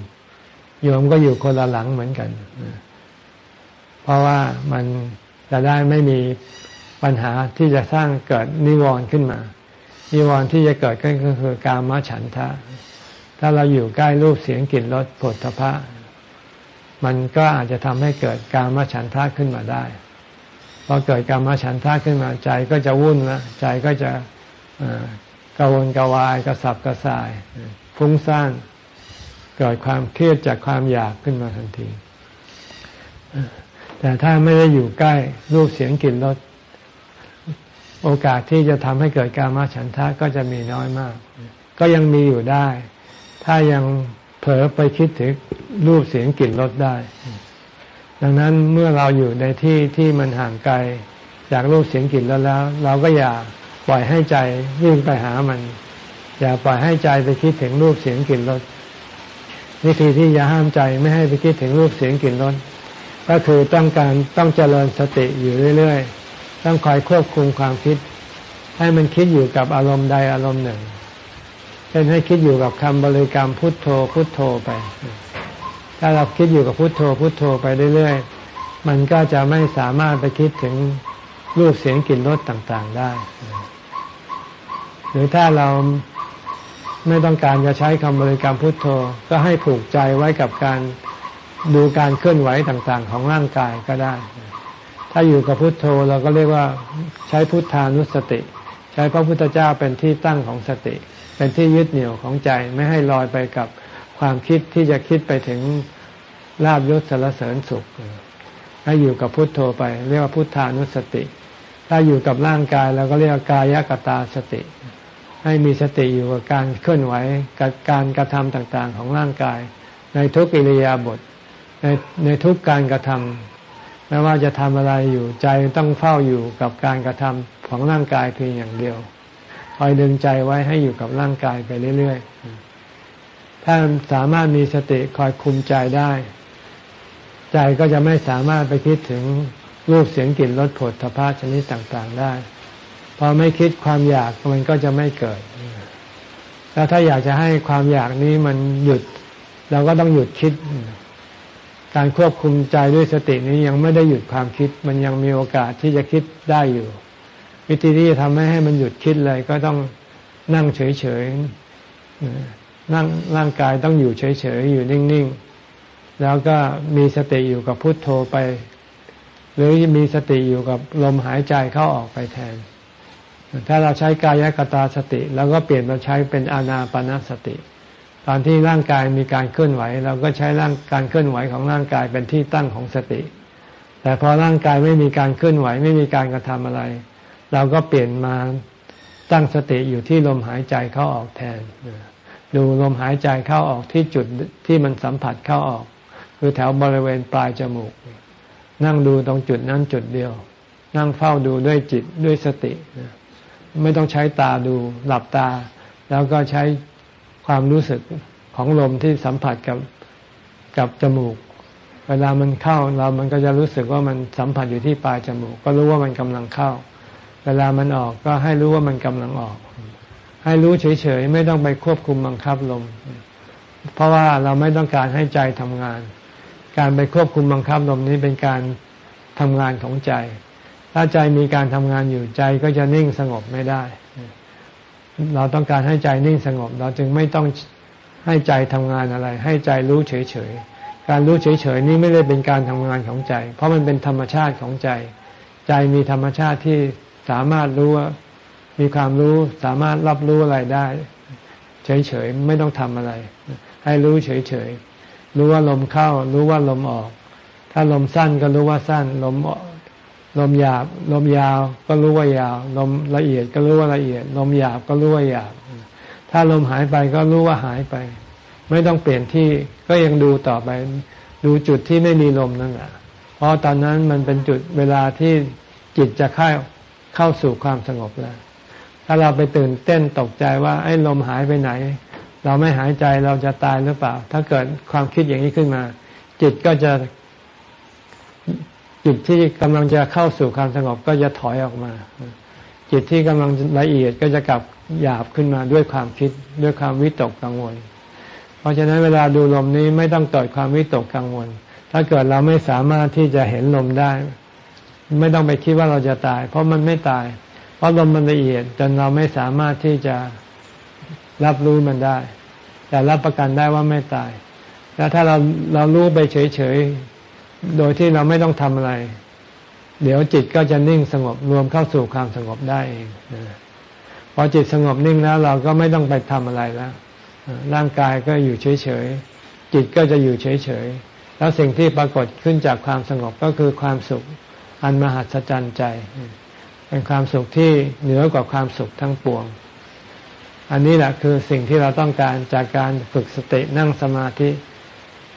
โยมก็อยู่คนละหลังเหมือนกัน เพราะว่ามันจะได้ไม่มีปัญหาที่จะสร้างเกิดนิวรณ์ขึ้นมา นิวรณ์ที่จะเกิดขึ้นก็คือการมฉันทะ ถ้าเราอยู่ใกล้รูปเสียงกลิ่นรสผลพระ มันก็อาจจะทำให้เกิดการมฉันทะขึ้นมาได้พอเกิดกรรมฉันทะขึ้นมาใจก็จะวุ่นละใจก็จะกระวนกระวายกระสับกระส่ายฟุ้งซ่านเกิดความเครียดจากความอยากขึ้นมาทันที แต่ถ้าไม่ได้อยู่ใกล้รูปเสียงกลิ่นรสโอกาสที่จะทำให้เกิดการมาฉันทะก็จะมีน้อยมาก ก็ยังมีอยู่ได้ ถ้ายังเผลอไปคิดถึง รูปเสียงกลิ่นรสได้ ดังนั้นเมื่อเราอยู่ในที่ที่มันห่างไกลจากรูปเสียงกลิ่นรสแล้ว เราก็อย่าปล่อยให้ใจวิ่งไปหามัน อย่าปล่อยให้ใจไปคิดถึงรูปเสียงกลิ่นรสวิธีที่จะห้ามใจไม่ให้ไปคิดถึงรูปเสียงกลิ่นรสก็คือต้องการต้องเจริญสติอยู่เรื่อยๆ ต้องคอยควบคุมความคิด ให้มันคิดอยู่กับอารมณ์ใดอารมณ์หนึ่งเช่นให้คิดอยู่กับคำบริกรรมพุทโธพุทโธไป ถ้าเราคิดอยู่กับพุทโธพุทโธไปเรื่อยๆ มันก็จะไม่สามารถไปคิดถึงรูปเสียงกลิ่นรสต่างๆได้ หรือถ้าเราไม่ต้องการจะใช้คำบริกรรมพุทโธ ก็ให้ผูกใจไว้กับการดูการเคลื่อนไหวต่างๆ ของร่างกายก็ได้ ถ้าอยู่กับพุทโธเราก็เรียกว่าใช้พุทธานุสติ ใช้พระพุทธเจ้าเป็นที่ตั้งของสติ เป็นที่ยึดเหนี่ยวของใจไม่ให้ลอยไปกับ ความคิดที่จะคิดไปถึงลาบยศสารเสริญสุขให้อยู่กับพุทโธไป เรียกว่าพุทธานุสติ ถ้าอยู่กับร่างกายเราก็เรียกกายกตาสติ ให้มีสติอยู่กับการเคลื่อนไหวกับการกระทำต่างๆ ของร่างกาย ในทุกอิริยาบถในในทุกการกระทำไม่ว่าจะทำอะไรอยู่ใจต้องเฝ้าอยู่กับการกระทำของร่างกายเพียงอย่างเดียวคอยดึงใจไว้ให้อยู่กับร่างกายไปเรื่อยๆ ถ้าสามารถมีสติคอยคุมใจได้ ใจก็จะไม่สามารถไปคิดถึงรูปเสียงกลิ่นรสผลทพะชนิดต่างๆได้ พอไม่คิดความอยากมันก็จะไม่เกิด แล้วถ้าอยากจะให้ความอยากนี้มันหยุด เราก็ต้องหยุดคิด การควบคุมใจด้วยสตินี้ยังไม่ได้หยุดความคิด มันยังมีโอกาสที่จะคิดได้อยู่ วิธีที่จะทำให้ให้มันหยุดคิดเลย ก็ต้องนั่งเฉยๆ นั่งร่างกายต้องอยู่เฉยๆอยู่นิ่งๆ แล้วก็มีสติอยู่กับพุทโธไป หรือมีสติอยู่กับลมหายใจเข้าออกไปแทน ถ้าเราใช้กายกตาสติแล้วก็เปลี่ยนมาใช้เป็นอานาปนาสติ ตอนที่ร่างกายมีการเคลื่อนไหว เราก็ใช้ร่างการเคลื่อนไหวของร่างกายเป็นที่ตั้งของสติ แต่พอร่างกายไม่มีการเคลื่อนไหวไม่มีการกระทำอะไร เราก็เปลี่ยนมาตั้งสติอยู่ที่ลมหายใจเข้าออกแทน ดูลมหายใจเข้าออกที่จุดที่มันสัมผัสเข้าออก คือแถวบริเวณปลายจมูก นั่งดูตรงจุดนั้นจุดเดียว นั่งเฝ้าดูด้วยจิตด้วยสติ ไม่ต้องใช้ตาดูหลับตา แล้วก็ใช้ความรู้สึกของลมที่สัมผัสกับกับจมูก เวลามันเข้าเรามันก็จะรู้สึกว่ามันสัมผัสอยู่ที่ปลายจมูก ก็รู้ว่ามันกำลังเข้า เวลามันออกก็ให้รู้ว่ามันกำลังออก ให้รู้เฉยๆ ไม่ต้องไปควบคุมบังคับลม เพราะว่าเราไม่ต้องการให้ใจทำงาน การไปควบคุมบังคับลมนี้เป็นการทำงานของใจ ถ้าใจมีการทำงานอยู่ใจก็จะนิ่งสงบไม่ได้ เราต้องการให้ใจนิ่งสงบ เราจึงไม่ต้องให้ใจทำงานอะไร ให้ใจรู้เฉยๆ การรู้เฉยๆ นี้ไม่ได้เป็นการทำงานของใจ เพราะมันเป็นธรรมชาติของใจ ใจมีธรรมชาติที่สามารถรู้ว่า มีความรู้สามารถรับรู้อะไรได้ เฉยๆไม่ต้องทำอะไร ให้รู้เฉยๆรู้ว่าลมเข้า รู้ว่าลมออก ถ้าลมสั้นก็รู้ว่าสั้น ลมลมหยาบ ลมยาวก็รู้ว่ายาว ลมละเอียดก็รู้ว่าละเอียด ลมหยาบก็รู้ว่าหยาบ ถ้าลมหายไปก็รู้ว่าหายไป ไม่ต้องเปลี่ยนที่ก็ยังดูต่อไป ดูจุดที่ไม่มีลมนั่นแหละเพราะตอนนั้นมันเป็นจุดเวลาที่จิตจะเข้าเข้าสู่ความสงบแล้ว ถ้าเราไปตื่นเต้นตกใจว่าไอ้ลมหายไปไหน เราไม่หายใจเราจะตายหรือเปล่า ถ้าเกิดความคิดอย่างนี้ขึ้นมา จิตก็จะ จิตที่กำลังจะเข้าสู่ความสงบก็จะถอยออกมา จิตที่กำลังละเอียดก็จะกลับหยาบขึ้นมาด้วยความคิดด้วยความวิตกกังวล เพราะฉะนั้นเวลาดูลมนี้ไม่ต้องต่อยความวิตกกังวล ถ้าเกิดเราไม่สามารถที่จะเห็นลมได้ ไม่ต้องไปคิดว่าเราจะตาย เพราะมันไม่ตาย เพราะลมมันละเอียดจนเราไม่สามารถที่จะรับรู้มันได้ แต่รับประกันได้ว่าไม่ตาย แล้วถ้าเราเรารู้ไปเฉยๆ โดยที่เราไม่ต้องทำอะไร เดี๋ยวจิตก็จะนิ่งสงบรวมเข้าสู่ความสงบได้เองพอจิตสงบนิ่งแล้ว เราก็ไม่ต้องไปทำอะไรแล้ว ร่างกายก็อยู่เฉยๆ จิตก็จะอยู่เฉยๆ แล้วสิ่งที่ปรากฏขึ้นจากความสงบก็คือความสุขอันมหัศจรรย์ใจ เป็นความสุขที่เหนือกว่าความสุขทั้งปวง อันนี้แหละคือสิ่งที่เราต้องการจากการฝึกสตินั่งสมาธิ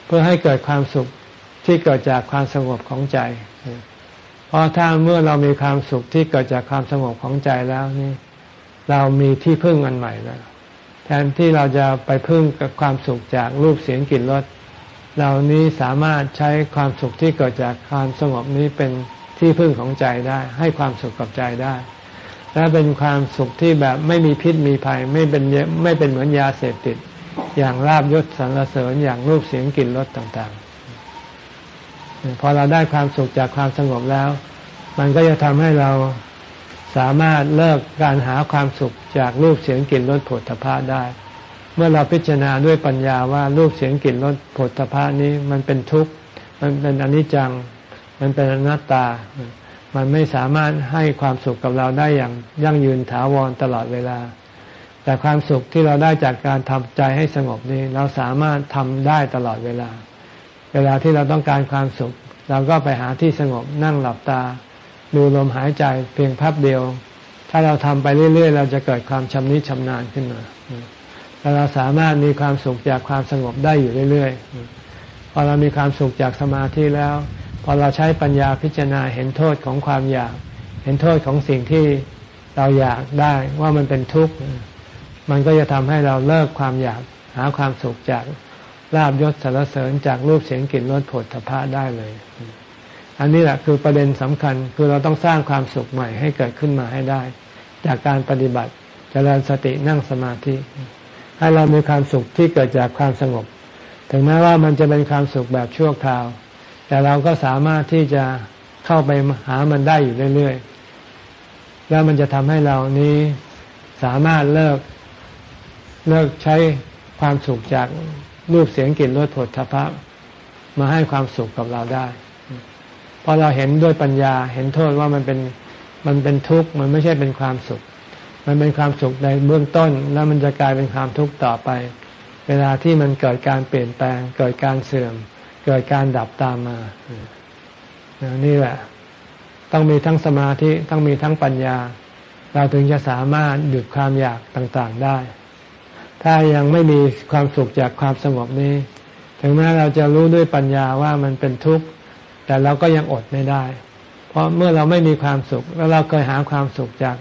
เพื่อให้เกิดความสุขที่เกิดจากความสงบของใจ เพราะถ้าเมื่อเรามีความสุขที่เกิดจากความสงบของใจแล้วนี่ เรามีที่พึ่งอันใหม่แล้วแทนที่เราจะไปพึ่งกับความสุขจากรูปเสียงกลิ่นรสเรานี้สามารถใช้ความสุขที่เกิดจากความสงบนี้เป็น ที่พึ่งของใจได้ ให้ความสุขกับใจได้ และเป็นความสุขที่แบบไม่มีพิษมีภัยไม่เป็นไม่เป็นเหมือนยาเสพติด อย่างลาบยศสรรเสริญอย่างรูปเสียงกลิ่นรสต่างๆ พอเราได้ความสุขจากความสงบแล้ว มันก็จะทำให้เราสามารถเลิกการหาความสุขจากรูปเสียงกลิ่นรสผลทพะได้ เมื่อเราพิจารณาด้วยปัญญาว่ารูปเสียงกลิ่นรสผลตภะนี้มันเป็นทุกข์ มันเป็นอนิจจัง มันเป็นอนัตตา มันไม่สามารถให้ความสุขกับเราได้อย่างยั่งยืนถาวรตลอดเวลา แต่ความสุขที่เราได้จากการทำใจให้สงบนี้เราสามารถทำได้ตลอดเวลา เวลาที่เราต้องการความสุข เราก็ไปหาที่สงบนั่งหลับตา ดูลมหายใจเพียงพับเดียว ถ้าเราทำไปเรื่อย ๆ เราจะเกิดความชำนิชำนาญขึ้นมาแล้วเราสามารถมีความสุขจากความสงบได้อยู่เรื่อยๆพอเรามีความสุขจากสมาธิแล้ว พอเราใช้ปัญญาพิจารณาเห็นโทษของความอยาก เห็นโทษของสิ่งที่เราอยากได้ว่ามันเป็นทุกข์ มันก็จะทำให้เราเลิกความอยากหาความสุขจากลาบยศสารเสริญจากรูปเสียงกลิ่นรสผลถภะได้เลย อันนี้แหละคือประเด็นสำคัญคือเราต้องสร้างความสุขใหม่ให้เกิดขึ้นมาให้ได้ จากการปฏิบัติจเจริญสตินั่งสมาธิ ให้เรามีความสุขที่เกิดจากความสงบ ถึงแม้ว่ามันจะเป็นความสุขแบบชั่วคราว แต่เราก็สามารถที่จะเข้าไปหามันได้อยู่เรื่อยๆ แล้วมันจะทำให้เรานี้สามารถเลิกเลิกใช้ความสุขจากรูปเสียงกลิ่นรสผลทพะมาให้ความสุขกับเราได้พอเราเห็นด้วยปัญญาเห็นโทษว่ามันเป็นมันเป็นทุกข์มันไม่ใช่เป็นความสุข มันเป็นความสุขในเบื้องต้น แล้วมันจะกลายเป็นความทุกข์ต่อไป เวลาที่มันเกิดการเปลี่ยนแปลงเกิดการเสื่อม เกิดการดับตามมานี่แหละ ต้องมีทั้งสมาธิต้องมีทั้งปัญญา เราถึงจะสามารถหยุดความอยากต่างๆได้ ถ้ายังไม่มีความสุขจากความสงบนี้ ถึงแม้เราจะรู้ด้วยปัญญาว่ามันเป็นทุกข์ แต่เราก็ยังอดไม่ได้ เพราะเมื่อเราไม่มีความสุข แล้วเราเคยหาความสุขจาก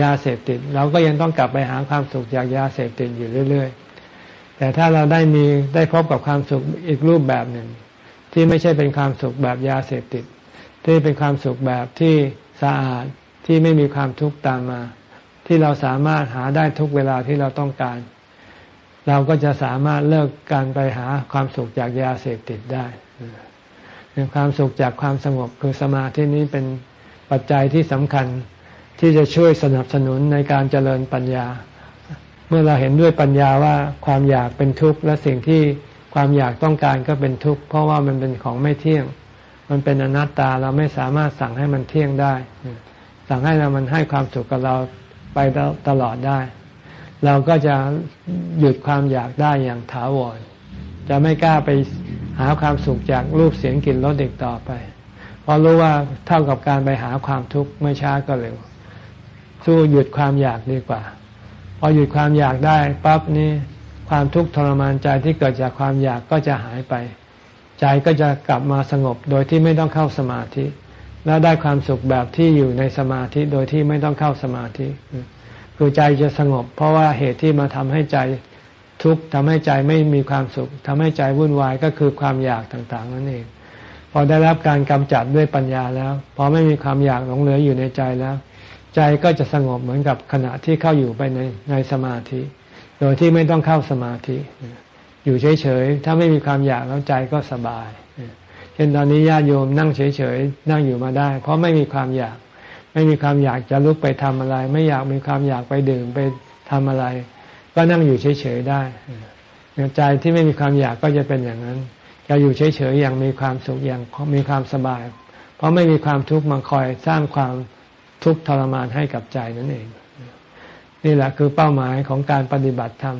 ยาเสพติด เราก็ยังต้องกลับไปหาความสุขจากยาเสพติดอยู่เรื่อย ๆ แต่ถ้าเราได้มีได้พบกับความสุขอีกรูปแบบหนึ่ง ที่ไม่ใช่เป็นความสุขแบบยาเสพติด ที่เป็นความสุขแบบที่สะอาดที่ไม่มีความทุกข์ตามมา ที่เราสามารถหาได้ทุกเวลาที่เราต้องการ เราก็จะสามารถเลิกการไปหาความสุขจากยาเสพติดได้ความสุขจากความสงบคือสมาธินี้เป็นปัจจัยที่สำคัญที่จะช่วยสนับสนุนในการเจริญปัญญา เมื่อเราเห็นด้วยปัญญาว่าความอยากเป็นทุกข์และสิ่งที่ ความอยากต้องการก็เป็นทุกข์เพราะว่ามันเป็นของไม่เที่ยง มันเป็นอนัตตาเราไม่สามารถสั่งให้มันเที่ยงได้ สั่งให้เรามันให้ความสุขกับเราไปตลอดได้ เราก็จะหยุดความอยากได้อย่างถาวร จะไม่กล้าไปหาความสุขจากรูปเสียงกลิ่นรสอีกต่อไป เพราะรู้ว่าเท่ากับการไปหาความทุกข์ไม่ช้าก็เร็ว สู้หยุดความอยากดีกว่า พอหยุดความอยากได้ปั๊บนี้ ความทุกข์ทรมานใจที่เกิดจากความอยากก็จะหายไป ใจก็จะกลับมาสงบโดยที่ไม่ต้องเข้าสมาธิ และได้ความสุขแบบที่อยู่ในสมาธิโดยที่ไม่ต้องเข้าสมาธิ คือใจจะสงบ เพราะว่าเหตุที่มาทำให้ใจทุกข์ทำให้ใจไม่มีความสุขทำให้ใจวุ่นวายก็คือความอยากต่างๆ นั่นเอง พอได้รับการกำจัดด้วยปัญญาแล้ว พอไม่มีความอยากหลงเหลืออยู่ในใจแล้ว ใจก็จะสงบเหมือนกับขณะที่เข้าอยู่ไปในในสมาธิ โดยที่ไม่ต้องเข้าสมาธิ อยู่เฉยๆ ถ้าไม่มีความอยากแล้วใจก็สบาย เช่นตอนนี้ญาติโยมนั่งเฉยๆ นั่งอยู่มาได้ เพราะไม่มีความอยาก ไม่มีความอยากจะลุกไปทำอะไร ไม่อยากมีความอยากไปดื่มไปทำอะไร ก็นั่งอยู่เฉยๆ ได้ใจที่ไม่มีความอยากก็จะเป็นอย่างนั้น จะอยู่เฉยๆ อย่างมีความสุขอย่างมีความสบาย เพราะไม่มีความทุกข์มาคอยสร้างความทุกข์ทรมานให้กับใจนั่นเอง นี่แหละคือเป้าหมายของการปฏิบัติธรรม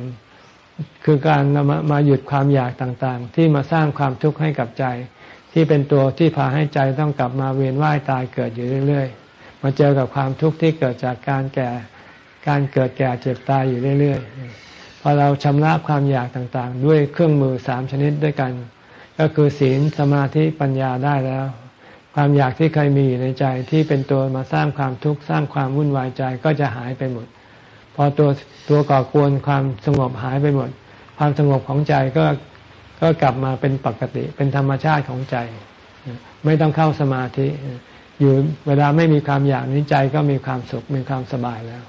คือการมามาหยุดความอยากต่างๆ ที่มาสร้างความทุกข์ให้กับใจ ที่เป็นตัวที่พาให้ใจต้องกลับมาเวียนว่ายตายเกิดอยู่เรื่อยๆ มาเจอกับความทุกข์ที่เกิดจากการแก่ การเกิดแก่เจ็บตายอยู่เรื่อยๆ พอเราชำระความอยากต่างๆ ด้วยเครื่องมือสามชนิดด้วยกัน ก็คือศีลสมาธิปัญญาได้แล้วความอยากที่เคยมีอยู่ในใจที่เป็นตัวมาสร้างความทุกข์สร้างความวุ่นวายใจก็จะหายไปหมด พอตัวตัวก่อกวนความสงบหายไปหมด ความสงบของใจก็ก็กลับมาเป็นปกติเป็นธรรมชาติของใจ ไม่ต้องเข้าสมาธิ อยู่เวลาไม่มีความอยากนี้ใจก็มีความสุขมีความสบายแล้ว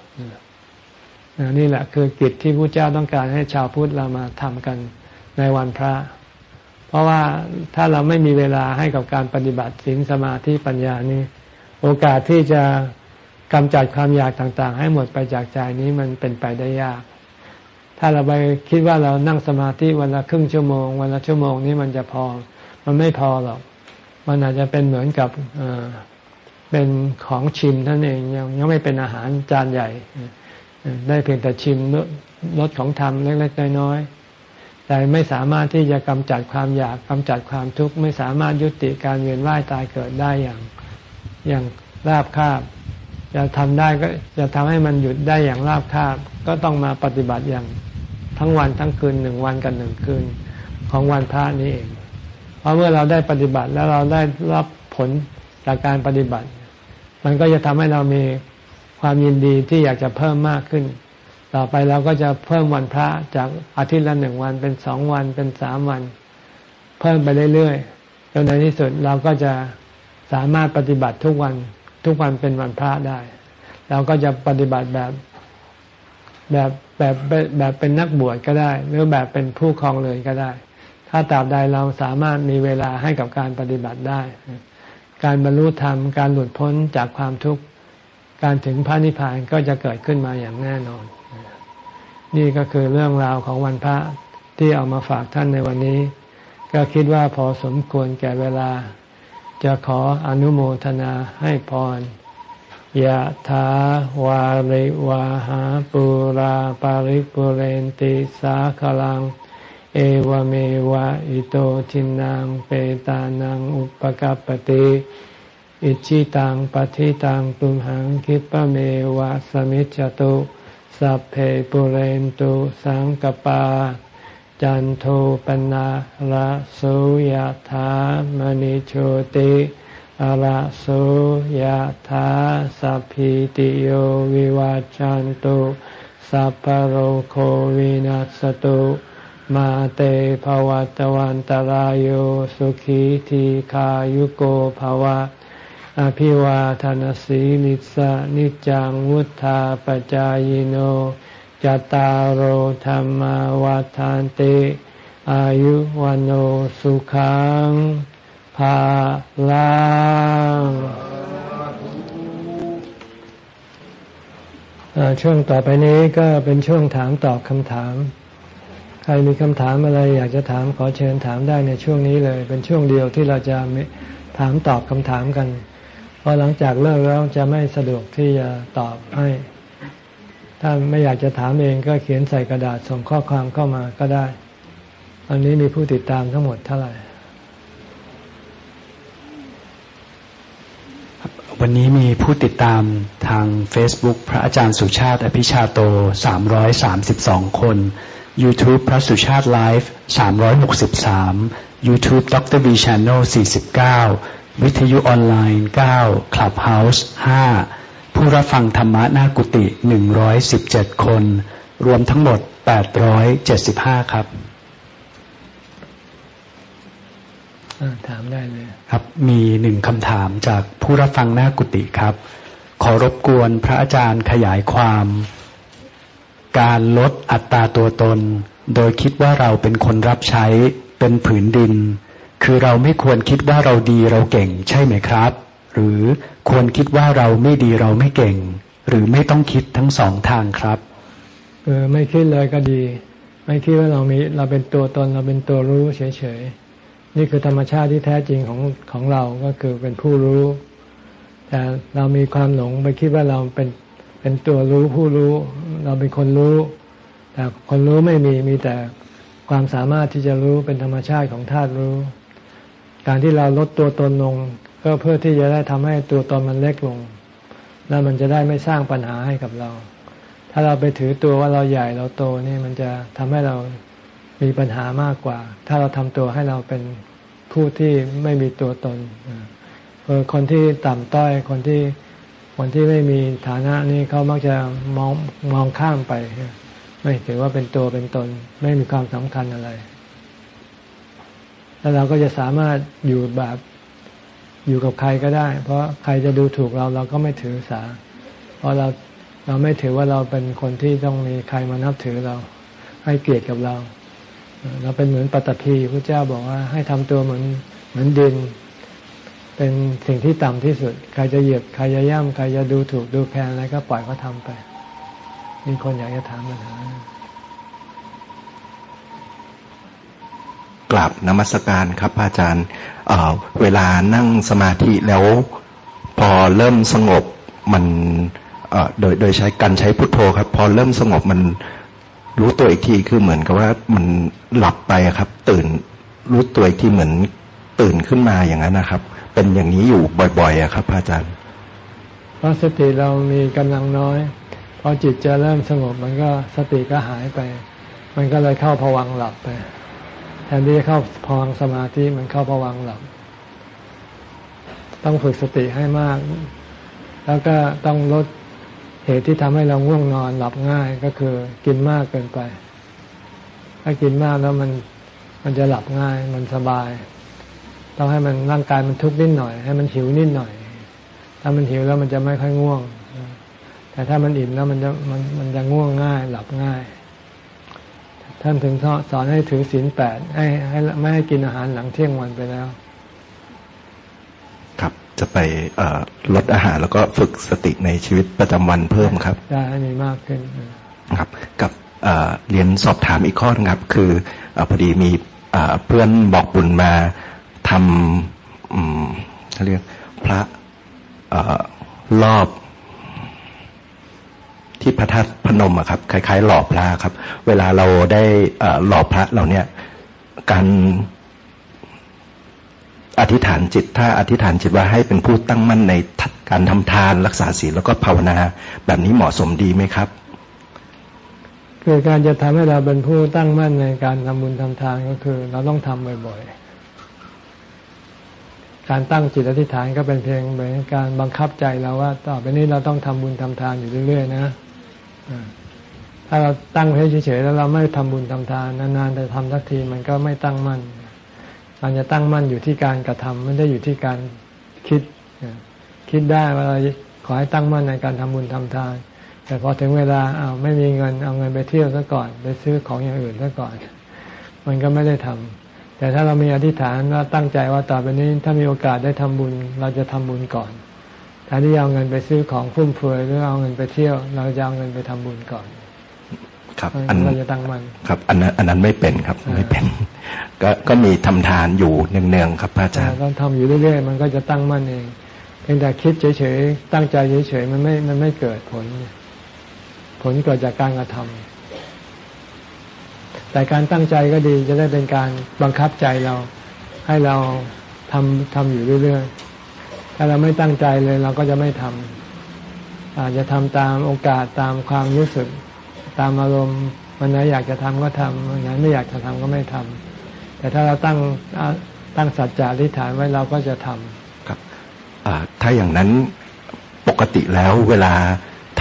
นี่แหละคือกิจที่พระเจ้าต้องการให้ชาวพุทธเรามาทำกันในวันพระ เพราะว่าถ้าเราไม่มีเวลาให้กับการปฏิบัติศีลสมาธิปัญญานี้ โอกาสที่จะ กำจัดความอยากต่างๆ ให้หมดไปจากใจนี้มันเป็นไปได้ยาก ถ้าเราไปคิดว่าเรานั่งสมาธิวันละครึ่งชั่วโมง วันละชั่วโมงนี้มันจะพอ มันไม่พอหรอก มันอาจจะเป็นเหมือนกับเป็นของชิมท่านเองยังยังไม่เป็นอาหารจานใหญ่ ได้เพียงแต่ชิมรสของธรรมเล็กๆน้อยๆแต่ไม่สามารถที่จะกำจัดความอยากกำจัดความทุกข์ไม่สามารถยุติการเวียนว่ายตายเกิดได้อย่างอย่างราบคาบ จะทำได้ก็จะทำให้มันหยุดได้อย่างราบคาบก็ต้องมาปฏิบัติอย่างทั้งวันทั้งคืนหนึ่งวันกันหนึ่งคืนของวันพระนี้เอง เพราะเมื่อเราได้ปฏิบัติแล้วเราได้รับผลจากการปฏิบัติ มันก็จะทำให้เรามีความยินดีที่อยากจะเพิ่มมากขึ้น ต่อไปเราก็จะเพิ่มวันพระจากอาทิตย์ละหนึ่งวันเป็นสองวันเป็นสามวัน เพิ่มไปเรื่อยๆจนในที่สุดเราก็จะสามารถปฏิบัติทุกวัน ทุกวันเป็นวันพระได้ เราก็จะปฏิบัติแบบแบบแบบแบบเป็นนักบวชก็ได้ หรือแบบเป็นผู้ครองเลยก็ได้ ถ้าตราบใดเราสามารถมีเวลาให้กับการปฏิบัติได้ การบรรลุธรรมการหลุดพ้นจากความทุกข์การถึงพระนิพพานก็จะเกิดขึ้นมาอย่างแน่นอน นี่ก็คือเรื่องราวของวันพระที่เอามาฝากท่านในวันนี้ ก็คิดว่าพอสมควรแก่เวลา จะขออนุโมทนาให้พรยะถาวาริวาหาปุราปาริปุเรนติสาขลัง เอวเมวะอิโตทินังเปตานังอุปกัปติอิชิตังปฏิตังตุมหังคิปะเมวะสมิจจตุ สัพเพปุเรนตุสังกปา จันโทปนะระโสยธามณิโชติอาระโสยธาสัพพิติโยวิวาจันตุสัพพโรโควินัสตุมาเตภวัตวันตารโยสุขีทีขายุโกภวะ อภิวาทานสีลิสะนิจังวุธาปจายโน จตารโหธรรมวาทานติ อายุวันโอสุขังภาลังช่วงต่อไปนี้ก็เป็นช่วงถามตอบคำถาม ใครมีคำถามอะไรอยากจะถามขอเชิญถามได้ในช่วงนี้เลย เป็นช่วงเดียวที่เราจะถามตอบคำถามกัน เพอหลังจากเลิกแล้วจะไม่สะดวกที่จะตอบให้ ถ้าไม่อยากจะถามเองก็เขียนใส่กระดาษส่งข้อความเข้ามาก็ได้ ตอนนี้มีผู้ติดตามทั้งหมดเท่าไหร่ วันนี้มีผู้ติดตามทาง Facebook พระอาจารย์สุชาติ อภิชาโต 332 คน YouTube พระสุชาติไลฟ์363 YouTube ดร V Channel 49 วิทยุออนไลน์ 9 Clubhouse 5 ผู้รับฟังธรรมะหน้ากุฏิ117คน รวมทั้งหมด875ครับถามได้เลย ครับ มีหนึ่งคำถามจากผู้รับฟังหน้ากุฏิครับ ขอรบกวนพระอาจารย์ขยายความ การลดอัตราตัวตน โดยคิดว่าเราเป็นคนรับใช้เป็นผืนดิน คือเราไม่ควรคิดว่าเราดีเราเก่งใช่ไหมครับ หรือควรคิดว่าเราไม่ดีเราไม่เก่ง หรือไม่ต้องคิดทั้งสองทางครับเออไม่คิดเลยก็ดี ไม่คิดว่าเรามีเราเป็นตัวตนเราเป็นตัวรู้เฉยๆนี่คือธรรมชาติที่แท้จริงของของเราก็คือเป็นผู้รู้ แต่เรามีความหลงไปคิดว่าเราเป็นเป็นตัวรู้ผู้รู้ เราเป็นคนรู้ แต่คนรู้ไม่มีมีแต่ความสามารถที่จะรู้เป็นธรรมชาติของธาตุรู้ การที่เราลดตัวตนลง ก็เพื่อที่จะได้ทำให้ตัวตนมันเล็กลง แล้วมันจะได้ไม่สร้างปัญหาให้กับเรา ถ้าเราไปถือตัวว่าเราใหญ่เราโตนี่มันจะทำให้เรามีปัญหามากกว่า ถ้าเราทำตัวให้เราเป็นผู้ที่ไม่มีตัวตนคนที่ต่ำต้อยคนที่คนที่ไม่มีฐานะนี่เขามักจะมองมองข้ามไป ไม่ถือว่าเป็นตัวเป็นตน ไม่มีความสำคัญอะไร แล้วเราก็จะสามารถอยู่แบบ อยู่กับใครก็ได้ เพราะใครจะดูถูกเราเราก็ไม่ถือสา เพราะเราเราไม่ถือว่าเราเป็นคนที่ต้องมีใครมานับถือเรา ให้เกียรติกับเรา เราเป็นเหมือนปัตตภีพระเจ้าบอกว่าให้ทำตัวเหมือนเหมือนดิน เป็นสิ่งที่ต่ำที่สุด ใครจะเหยียบใครจะย่ำใครจะดูถูกดูแพงอะไรก็ปล่อยเขาทาไป มีคนอยากจะถามปัญหากราบนมัสการครับอาจารย์ เเวลานั่งสมาธิแล้วพอเริ่มสงบมันโดยโดยใช้การใช้พุทโธครับ พอเริ่มสงบมันรู้ตัวอีกทีคือเหมือนกับว่ามันหลับไปครับ ตื่นรู้ตัวอีกทีเหมือนตื่นขึ้นมาอย่างนั้นนะครับ เป็นอย่างนี้อยู่บ่อยๆครับอาจารย์เพราะสติเรามีกำลังน้อยพอจิตจะเริ่มสงบมันก็สติก็หายไป มันก็เลยเข้าผวังหลับไป แทนที่จะเข้าพวังสมาธิมันเข้าพวังหลับ ต้องฝึกสติให้มาก แล้วก็ต้องลดเหตุที่ทำให้เราง่วงนอนหลับง่ายก็คือกินมากเกินไป ถ้ากินมากแล้วมันมันจะหลับง่าย มันสบาย ต้องให้มันร่างกายมันทุกข์นิดหน่อย ให้มันหิวนิดหน่อย ถ้ามันหิวแล้วมันจะไม่ค่อยง่วง แต่ถ้ามันอิ่มแล้วมันจะมันมันจะง่วงง่าย หลับง่าย ท่านถึงสอนให้ถือศีลแปดให้ให้ไม่ให้กินอาหารหลังเที่ยงวันไปแล้ว ครับจะไปลดอาหารแล้วก็ฝึกสติในชีวิตประจำวันเพิ่มครับได้ให้มีมากขึ้นครับ กับเรียนสอบถามอีกข้อนึงครับ คืออพอดีมีเพื่อนบอกบุญมาทำเขาเรียกพระรอบ ที่พระธาตุพนมอะครับ คล้าย ๆ หล่อพระครับ เวลาเราได้หล่อพระเราเนี่ย การอธิษฐานจิต ถ้าอธิษฐานจิตว่าให้เป็นผู้ตั้งมั่นในการทำทานรักษาศีลแล้วก็ภาวนา แบบนี้เหมาะสมดีไหมครับคือการจะทำให้เราเป็นผู้ตั้งมั่นในการทำบุญทำทานก็คือ เราต้องทำบ่อยๆ การตั้งจิตอธิษฐานก็เป็นเพียงเหมือนการบังคับใจเราว่า ต่อไปนี้เราต้องทำบุญทำทานอยู่เรื่อยๆนะ ถ้าเราตั้งเฉยๆแล้วเราไม่ทำบุญทำทานนานๆแต่ทำสักทีมันก็ไม่ตั้งมั่นมันจะตั้งมั่นอยู่ที่การกระทำไม่ได้อยู่ที่การคิด คิดได้ว่าเราขอให้ตั้งมั่นในการทำบุญทำทาน แต่พอถึงเวลาเอาไม่มีเงินเอาเงินไปเที่ยวซะก่อน ไปซื้อของอย่างอื่นซะก่อน มันก็ไม่ได้ทำแต่ถ้าเรามีอธิษฐานว่าตั้งใจว่าต่อไปนี้ถ้ามีโอกาสได้ทำบุญ เราจะทำบุญก่อน แทนที่เอาเงินไปซื้อของฟุ่มเฟือยหรือเอาเงินไปเที่ยว เราจะเอาเงินไปทำบุญก่อน ครับ อันเราจะตั้งมันครับ อันนั้นอันนั้นไม่เป็นครับไม่เป็น ก็ก็มีทำทานอยู่เนืองๆครับพระอาจารย์ต้องทำอยู่เรื่อยๆมันก็จะตั้งมั่นเองเพียงแต่คิดเฉยๆตั้งใจเฉยๆมันไม่มันไม่เกิดผล ผลเกิดจากการกระทำแต่การตั้งใจก็ดีจะได้เป็นการบังคับใจเราให้เราทำทำอยู่เรื่อยๆ ถ้าเราไม่ตั้งใจเลยเราก็จะไม่ทำอาจจะทำตามโอกาสตามความรู้สึก ตามอารมณ์วันไหนอยากจะทำก็ทำวันไหนไม่อยากจะทำก็ไม่ทำแต่ถ้าเราตั้งตั้งสัจจะทิฏฐานไว้เราก็จะทำครับถ้าอย่างนั้นปกติแล้วเวลา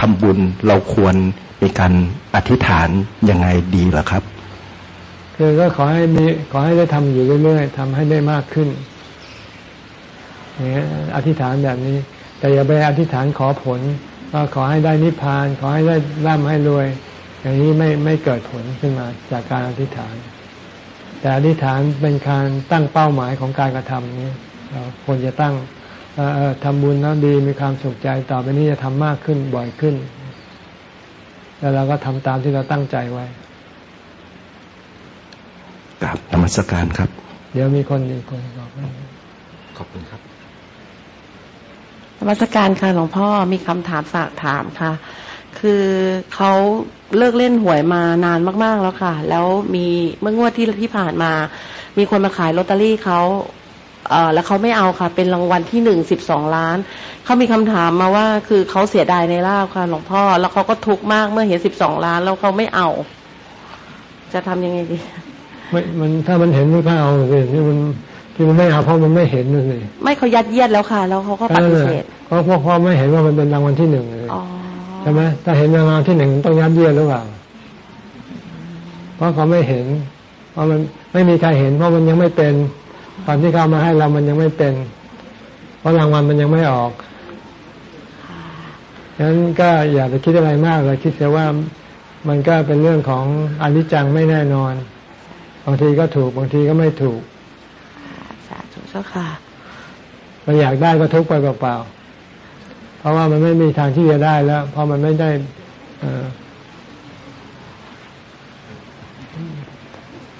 ทำบุญเราควรมีการอธิษฐานยังไงดีหรอครับ คือก็ขอให้มีขอให้ได้ทำอยู่เรื่อยๆทำให้ได้มากขึ้น เนี่ยอธิษฐานแบบนี้ แต่อย่าไปอธิษฐานขอผลว่าขอให้ได้นิพพาน ขอให้ได้ร่ำให้รวย อย่างนี้ไม่ไม่เกิดผลขึ้นมาจากการอธิษฐาน แต่อธิษฐานเป็นการตั้งเป้าหมายของการกระทำนี้เราควรจะตั้งทำบุญแล้วดีมีความสุขใจต่อไปนี้จะทำมากขึ้นบ่อยขึ้น แล้วเราก็ทำตามที่เราตั้งใจไว้กราบธรรมสการครับ เดี๋ยวมีคนอีกคนบอกขอบคุณครับ วัสการค่ะหลวงพ่อมีคำถามฝากถามค่ะ คือเขาเลิกเล่นหวยมานานมากๆแล้วค่ะ แล้วมีเมื่องวดที่ที่ผ่านมา มีคนมาขายลอตเตอรี่เขาเออแล้วเขาไม่เอาค่ะ เป็นรางวัลที่หนึ่งสิบสองล้าน เขามีคำถามมาว่าคือเขาเสียดายในลาบค่ะหลวงพ่อ แล้วเขาก็ทุกข์มากเมื่อเห็นสิบสองล้าน แล้วเขาไม่เอา จะทำยังไงดีไม่มันถ้ามันเห็นไมันก็เอาสิที่มันที่มัน ไม่เอาเพราะมันไม่เห็นนั่นสิไม่เขายัดเยียดแล้วค่ะ แล้วเขาก็ปฏิเสธเพราะเพราะเพราะไม่เห็นว่ามันเป็นรางวัลที่หนึ่งเลยอ๋อใช่ไหมถ้าเห็นรางวัลที่หนึ่งต้องยัดเยียดหรือเปล่าเพราะเขาไม่เห็น เพราะมันไม่มีใครเห็น เพราะมันยังไม่เป็นตอนที่เขามาให้เรามันยังไม่เป็น เพราะรางวัลมันยังไม่ออกฉะนั้นก็อย่าไปคิดอะไรมากเลยคิดเสียว่ามันก็เป็นเรื่องของอนิจจังไม่แน่นอน บางทีก็ถูกบางทีก็ไม่ถูกสาธุเจ้าค่ะมันอยากได้ก็ทุกข์ไปเปล่าๆ เพราะว่ามันไม่มีทางที่จะได้แล้ว เพราะมันไม่ได้เอ่อ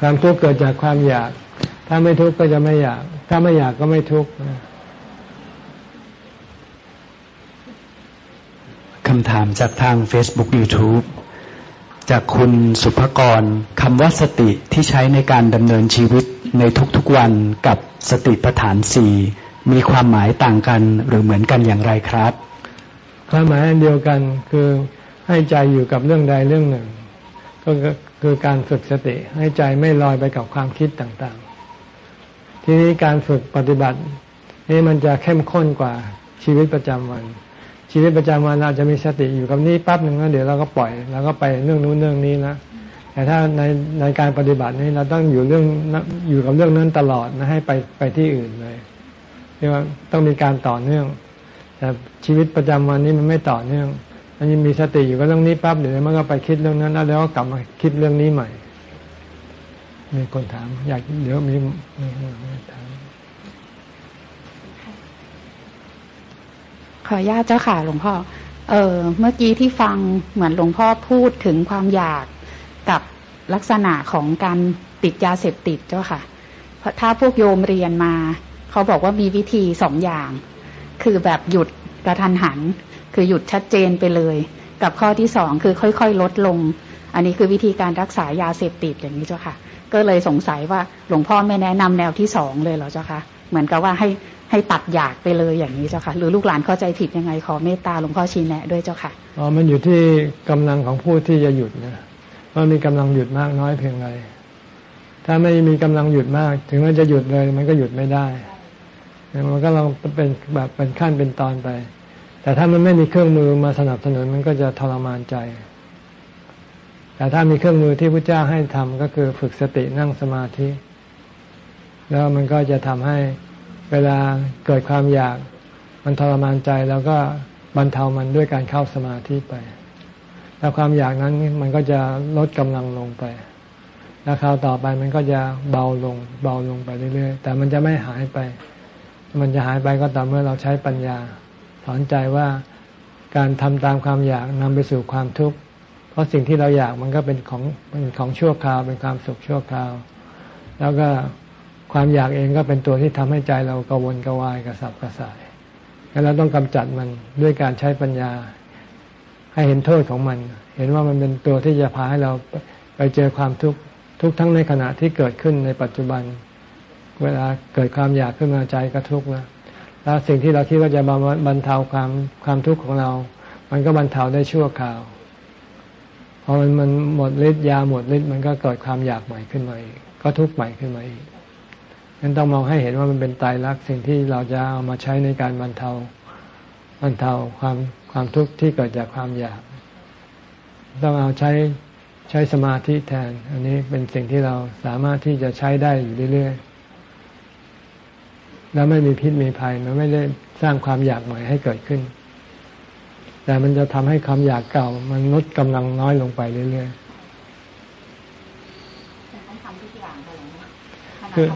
ความทุกข์เกิดจากความอยาก ถ้าไม่ทุกข์ก็จะไม่อยาก ถ้าไม่อยากก็ไม่ทุกข์คำถามจากทาง Facebook YouTube จากคุณสุภกรคำว่าสติที่ใช้ในการดำเนินชีวิต ในทุกๆวันกับสติปัฏฐานสี่มีความหมายต่างกันหรือเหมือนกันอย่างไรครับ ความหมายอันเดียวกันคือให้ใจอยู่กับเรื่องใดเรื่องหนึ่ง ก็คือการฝึกสติ ให้ใจไม่ลอยไปกับความคิดต่างๆ ทีนี้การฝึกปฏิบัติ นี่มันจะเข้มข้นกว่าชีวิตประจำวัน ชีวิตประจำวันเราจะมีสติอยู่กับนี้ปั๊บหนึ่งแล้วเดี๋ยวเราก็ปล่อย แล้วก็ไปเรื่องนู้นเรื่องนี้นะ แต่ถ้าในในการปฏิบัตินี้เราต้องอยู่เรื่องอยู่กับเรื่องนั้นตลอดนะให้ไปไปที่อื่นเลยเรียกว่าต้องมีการต่อเนื่อง แต่ชีวิตประจำวันนี้มันไม่ต่อเนื่องมันยังมีสติอยู่ก็เรื่องนี้ปั๊บเดี๋ยวมันก็ไปคิดเรื่องนั้น แล้วเดี๋ยวก็กลับมาคิดเรื่องนี้ใหม่ มีคนถาม อยากเดี๋ยวมีมีถามขออนุญาตเจ้าค่ะหลวงพ่อ เออเมื่อกี้ที่ฟังเหมือนหลวงพ่อพูดถึงความอยาก ลักษณะของการติดยาเสพติดเจ้าค่ะ เพราะถ้าพวกโยมเรียนมา เขาบอกว่ามีวิธีสองอย่าง คือแบบหยุดกระทันหัน คือหยุดชัดเจนไปเลย กับข้อที่สองคือค่อยๆ ลดลง อันนี้คือวิธีการรักษายาเสพติดอย่างนี้เจ้าค่ะ ก็เลยสงสัยว่าหลวงพ่อไม่แนะนำแนวที่สองเลยเหรอเจ้าค่ะ เหมือนกับว่าให้ให้ตัดอยากไปเลยอย่างนี้เจ้าค่ะ หรือลูกหลานเข้าใจผิดยังไงขอเมตตาหลวงพ่อชี้แนะด้วยเจ้าค่ะอ๋อมันอยู่ที่กำลังของผู้ที่จะหยุดนะ ว่ามีกำลังหยุดมากน้อยเพียงไรถ้าไม่มีกำลังหยุดมาก ถึงแม้จะหยุดเลย มันก็หยุดไม่ได้มันก็ลองเป็นแบบเป็นขั้นเป็นตอนไป แต่ถ้ามันไม่มีเครื่องมือมาสนับสนุนมันก็จะทรมานใจ แต่ถ้ามีเครื่องมือที่พระเจ้าให้ทำก็คือฝึกสตินั่งสมาธิ แล้วมันก็จะทำให้เวลาเกิดความอยาก มันทรมานใจแล้วก็บรรเทามันด้วยการเข้าสมาธิไป แล้วความอยากนั้นมันก็จะลดกำลังลงไปแล้วคราวต่อไปมันก็จะเบาลง เบาลงไปเรื่อยๆ แต่มันจะไม่หายไป มันจะหายไปก็ต่อเมื่อเราใช้ปัญญา สอนใจว่าการทำตามความอยากนำไปสู่ความทุกข์ เพราะสิ่งที่เราอยากมันก็เป็นของเป็นของชั่วคราว เป็นความสุขชั่วคราว แล้วก็ความอยากเองก็เป็นตัวที่ทำให้ใจเรากระวนกระวายกระสับกระส่ายแล้วเราต้องกำจัดมันด้วยการใช้ปัญญา ให้เห็นโทษของมัน เห็นว่ามันเป็นตัวที่จะพาให้เราไปเจอความทุกข์ทุกทั้งในขณะที่เกิดขึ้นในปัจจุบัน เวลาเกิดความอยากขึ้นมาใจก็ทุกข์แล้วแล้วสิ่งที่เราคิดว่าจะบรรเทาความความทุกข์ของเรา มันก็บรรเทาได้ชั่วคราวพอมันมันหมดฤทธิ์ยาหมดฤทธิ์มันก็เกิดความอยากใหม่ขึ้นมาอีกก็ทุกข์ใหม่ขึ้นมาอีกนั้นต้องมองให้เห็นว่ามันเป็นตายรักสิ่งที่เราจะเอามาใช้ในการบรรเทาบรรเทาความ ความทุกข์ที่เกิดจากความอยาก ต้องเอาใช้ใช้สมาธิแทน อันนี้เป็นสิ่งที่เราสามารถที่จะใช้ได้อยู่เรื่อยๆ แล้วไม่มีพิษมีภัย มันไม่ได้สร้างความอยากใหม่ให้เกิดขึ้น แต่มันจะทำให้ความอยากเก่า มันลดกำลังน้อยลงไปเรื่อยๆคือ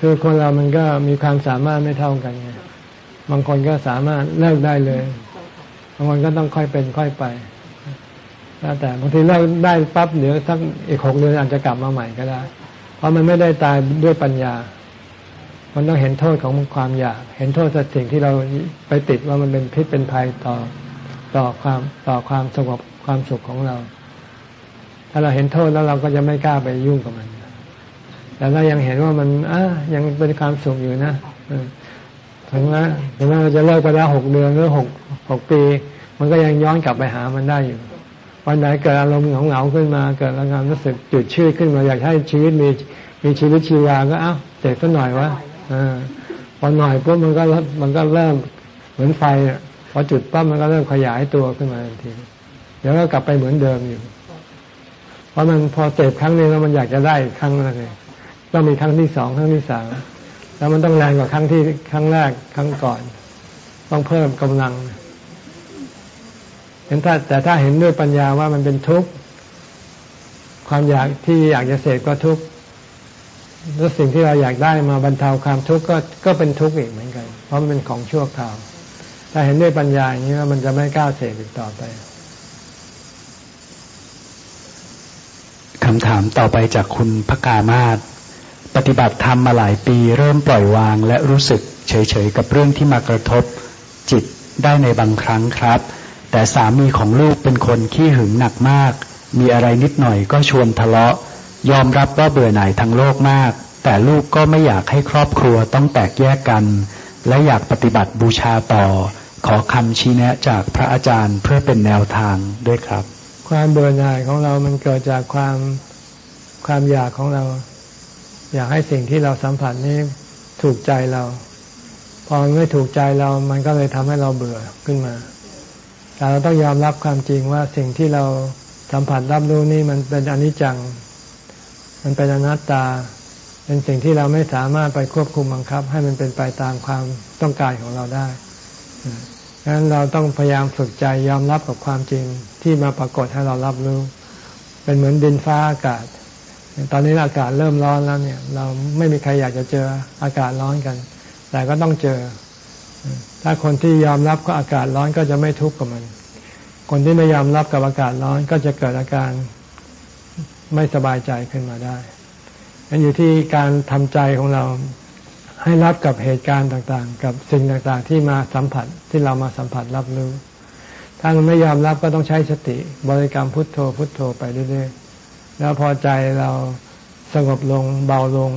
คือคนเรามันก็มีความสามารถไม่เท่ากันไง บางคนก็สามารถเลิกได้เลย บางคนก็ต้องค่อยเป็นค่อยไปแแต่บางทีเลิกได้ปั๊บเดี๋ยวสักอีกหกเดือนอาจจะกลับมาใหม่ก็ได้ เพราะมันไม่ได้ตายด้วยปัญญา มันต้องเห็นโทษของความอยาก เห็นโทษจากสิ่งที่เราไปติดว่ามันเป็นพิษเป็นภัยต่อต่อความต่อความสงบความสุขของเรา ถ้าเราเห็นโทษแล้วเราก็จะไม่กล้าไปยุ่งกับมัน แต่เรายังเห็นว่ามันอะยังเป็นความสุขอยู่นะ ถึงแม้ถึงแม้เราจะเลิกไปแล้วหกเดือนหรือหกหกปี มันก็ยังย้อนกลับไปหามันได้อยู่ วันไหนเกิดอารมณ์เหงาขึ้นมา เกิดอาการรู้สึกจุดชื่อขึ้นมาอยากให้ชีวิตมีมีชีวิตชีวาก็เอ้าเสกสักหน่อยวะอพอหน่อยปุ๊บมันก็มันก็เริ่มเหมือนไฟพอจุดปั๊บมันก็เริ่มขยายตัวขึ้นมาทันทีเดี๋ยวก็กลับไปเหมือนเดิมอยู่ เพราะมันพอเสพครั้งนึงแล้วมันอยากจะได้ครั้งนึงต้องมีครั้งที่สองครั้งที่สาม แล้วมันต้องแรงกว่าครั้งที่ครั้งแรกครั้งก่อน ต้องเพิ่มกำลังเห็นถ้าแต่ถ้าเห็นด้วยปัญญาว่ามันเป็นทุกข์ความอยากที่อยากจะเสพก็ทุกข์แล้วสิ่งที่เราอยากได้มาบรรเทาความทุกข์ก็ก็เป็นทุกข์อีกเหมือนกัน เพราะมันเป็นของชั่วคราวถ้าเห็นด้วยปัญญาอย่างนี้ว่ามันจะไม่กล้าเสพอีกต่อไปคำถามต่อไปจากคุณพกามาศ ปฏิบัติธรรมมาหลายปี เริ่มปล่อยวางและรู้สึกเฉยๆกับเรื่องที่มากระทบจิตได้ในบางครั้งครับ แต่สามีของลูกเป็นคนขี้หึงหนักมาก มีอะไรนิดหน่อยก็ชวนทะเลาะ ยอมรับว่าเบื่อหน่ายทั้งโลกมาก แต่ลูกก็ไม่อยากให้ครอบครัวต้องแตกแยกกัน และอยากปฏิบัติบูชาต่อ ขอคำชี้แนะจากพระอาจารย์เพื่อเป็นแนวทางด้วยครับ ความเบื่อหน่ายของเรามันเกิดจากความความอยากของเรา อยากให้สิ่งที่เราสัมผัสนี้ถูกใจเรา พอไม่ถูกใจเรา มันก็เลยทำให้เราเบื่อขึ้นมา แต่เราต้องยอมรับความจริงว่าสิ่งที่เราสัมผัสรับรู้นี่มันเป็นอนิจจัง มันเป็นอนัตตา เป็นสิ่งที่เราไม่สามารถไปควบคุมบังคับ ให้มันเป็นไปตามความต้องการของเราได้ดังนั้นเราต้องพยายามฝึกใจยอมรับกับความจริงที่มาปรากฏให้เรารับรู้ เป็นเหมือนดินฟ้าอากาศ ตอนนี้อากาศเริ่มร้อนแล้วเนี่ย เราไม่มีใครอยากจะเจออากาศร้อนกัน แต่ก็ต้องเจอ ถ้าคนที่ยอมรับก็อากาศร้อนก็จะไม่ทุกข์กับมัน คนที่ไม่ยอมรับกับอากาศร้อนก็จะเกิดอาการไม่สบายใจขึ้นมาได้นั่นอยู่ที่การทำใจของเราให้รับกับเหตุการณ์ต่างๆ กับสิ่งต่างๆที่มาสัมผัสที่เรามาสัมผัสรับรู้ ถ้ามันไม่ยอมรับก็ต้องใช้สติ บริกรรมพุทโธพุทโธไปเรื่อยๆ แล้วพอใจเราสงบลงเบาลง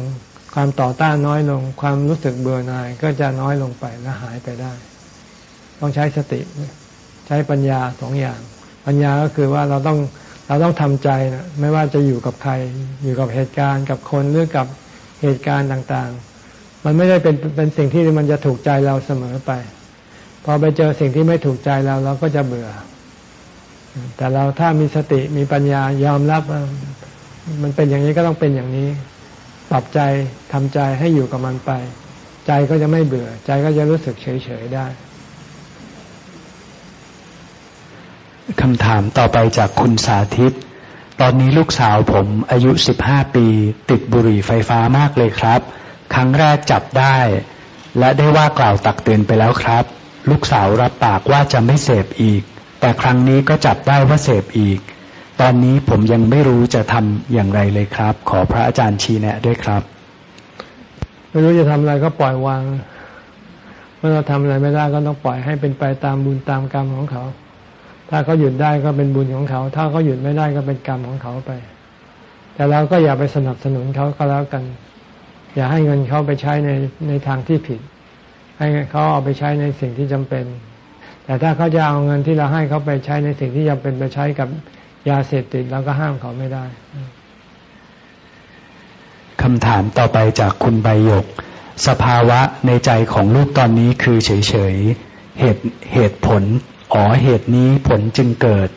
ความต่อต้านน้อยลง ความรู้สึกเบื่อหน่ายก็จะน้อยลงไปและหายไปได้ ต้องใช้สติใช้ปัญญาสองอย่าง ปัญญาก็คือว่าเราต้องเราต้องทำใจนะไม่ว่าจะอยู่กับใคร อยู่กับเหตุการณ์กับคนหรือกับเหตุการณ์ต่างๆ มันไม่ได้เป็นเป็นสิ่งที่มันจะถูกใจเราเสมอไป พอไปเจอสิ่งที่ไม่ถูกใจเราเราก็จะเบื่อ แต่เราถ้ามีสติมีปัญญายอมรับมันเป็นอย่างนี้ก็ต้องเป็นอย่างนี้ ปรับใจทำใจให้อยู่กับมันไป ใจก็จะไม่เบื่อ ใจก็จะรู้สึกเฉยๆได้คำถามต่อไปจากคุณสาธิต ตอนนี้ลูกสาวผมอายุสิบห้าปี ติดบุหรี่ไฟฟ้ามากเลยครับ ครั้งแรกจับได้ และได้ว่ากล่าวตักเตือนไปแล้วครับ ลูกสาวรับปากว่าจะไม่เสพอีก แต่ครั้งนี้ก็จับได้ว่าเสพอีก ตอนนี้ผมยังไม่รู้จะทำอย่างไรเลยครับ ขอพระอาจารย์ชี้แนะด้วยครับ ไม่รู้จะทำอะไรก็ปล่อยวาง เมื่อเราทำอะไรไม่ได้ก็ต้องปล่อยให้เป็นไปตามบุญตามกรรมของเขา ถ้าเขาหยุดได้ก็เป็นบุญของเขา ถ้าเขาหยุดไม่ได้ก็เป็นกรรมของเขาไป แต่เราก็อย่าไปสนับสนุนเขาก็แล้วกัน อย่าให้เงินเขาไปใช้ในในทางที่ผิด ให้เขาเอาไปใช้ในสิ่งที่จำเป็น แต่ถ้าเขาจะเอาเงินที่เราให้เขาไปใช้ในสิ่งที่ยังเป็นไปใช้กับยาเสพติดเราก็ห้ามเขาไม่ได้คำถามต่อไปจากคุณใบยก สภาวะในใจของลูกตอนนี้คือเฉยๆเหตุเหตุผลอ๋อเหตุนี้ผลจึงเกิด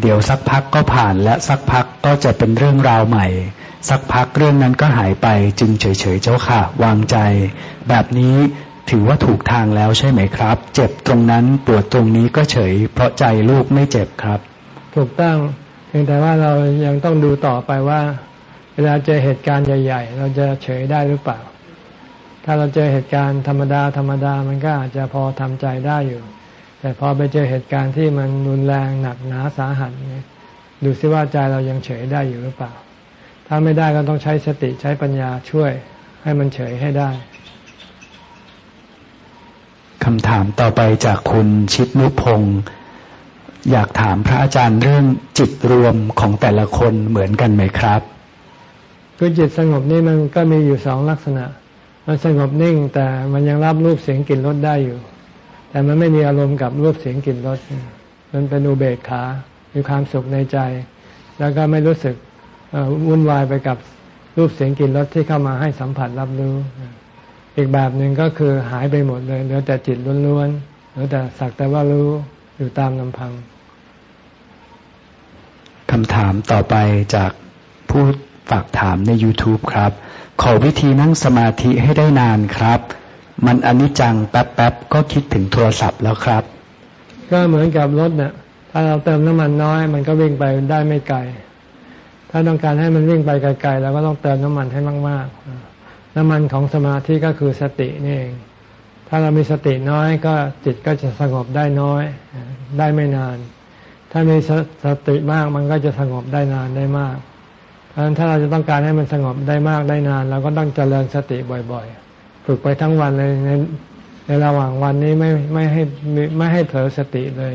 เดี๋ยวสักพักก็ผ่านและสักพักก็จะเป็นเรื่องราวใหม่ สักพักเรื่องนั้นก็หายไปจึงเฉยๆเจ้าค่ะ วางใจ แบบนี้ ถือว่าถูกทางแล้วใช่ไหมครับ เจ็บตรงนั้นปวดตรงนี้ก็เฉย เพราะใจลูกไม่เจ็บครับ ถูกต้องเพียงแต่ว่าเรายังต้องดูต่อไปว่า เวลาเจอเหตุการณ์ใหญ่ ๆ เราจะเฉยได้หรือเปล่า ถ้าเราเจอเหตุการณ์ธรรมดาธรรมดามันก็อาจจะพอทำใจได้อยู่ แต่พอไปเจอเหตุการณ์ที่มันรุนแรงหนักหนาสาหัสดูซิว่าใจเรายังเฉยได้อยู่หรือเปล่า ถ้าไม่ได้ก็ต้องใช้สติใช้ปัญญาช่วยให้มันเฉยให้ได้ คำถามต่อไปจากคุณชิดนุพงศ์อยากถามพระอาจารย์เรื่องจิตรวมของแต่ละคนเหมือนกันไหมครับคือจิตสงบนี่มันก็มีอยู่สองลักษณะ มันสงบนิ่งแต่มันยังรับรูปเสียงกลิ่นรสได้อยู่ แต่มันไม่มีอารมณ์กับรูปเสียงกลิ่นรสมันเป็นอุเบกขา มีความสุขในใจ แล้วก็ไม่รู้สึกวุ่นวายไปกับรูปเสียงกลิ่นรสที่เข้ามาให้สัมผัสรับรู้ อีกแบบหนึ่งก็คือหายไปหมดเลยเหลือแต่จิตล้วนๆเหลือแต่สักแต่ว่ารู้อยู่ตามลำพังคำถามต่อไปจากผู้ฝากถามใน YouTube ครับ ขอวิธีนั่งสมาธิให้ได้นานครับ มันอนิจจังแป๊บๆ ก็คิดถึงโทรศัพท์แล้วครับ ก็เหมือนกับรถเนี่ยถ้าเราเติมน้ำมันน้อย มันก็วิ่งไปได้ไม่ไกล ถ้าต้องการให้มันวิ่งไปไกลๆเราก็ต้องเติมน้ำมันให้มากๆ น้ำมันของสมาธิก็คือสตินี่เอง ถ้าเรามีสติน้อยก็จิตก็จะสงบได้น้อย ได้ไม่นาน ถ้ามีสติมากมันก็จะสงบได้นานได้มากเพราะฉะนั้นถ้าเราจะต้องการให้มันสงบได้มากได้นานเราก็ต้องเจริญสติบ่อยๆ ฝึกไปทั้งวันเลยในในระหว่างวันนี้ไม่ไม่ให้ไม่ให้เผลอสติเลย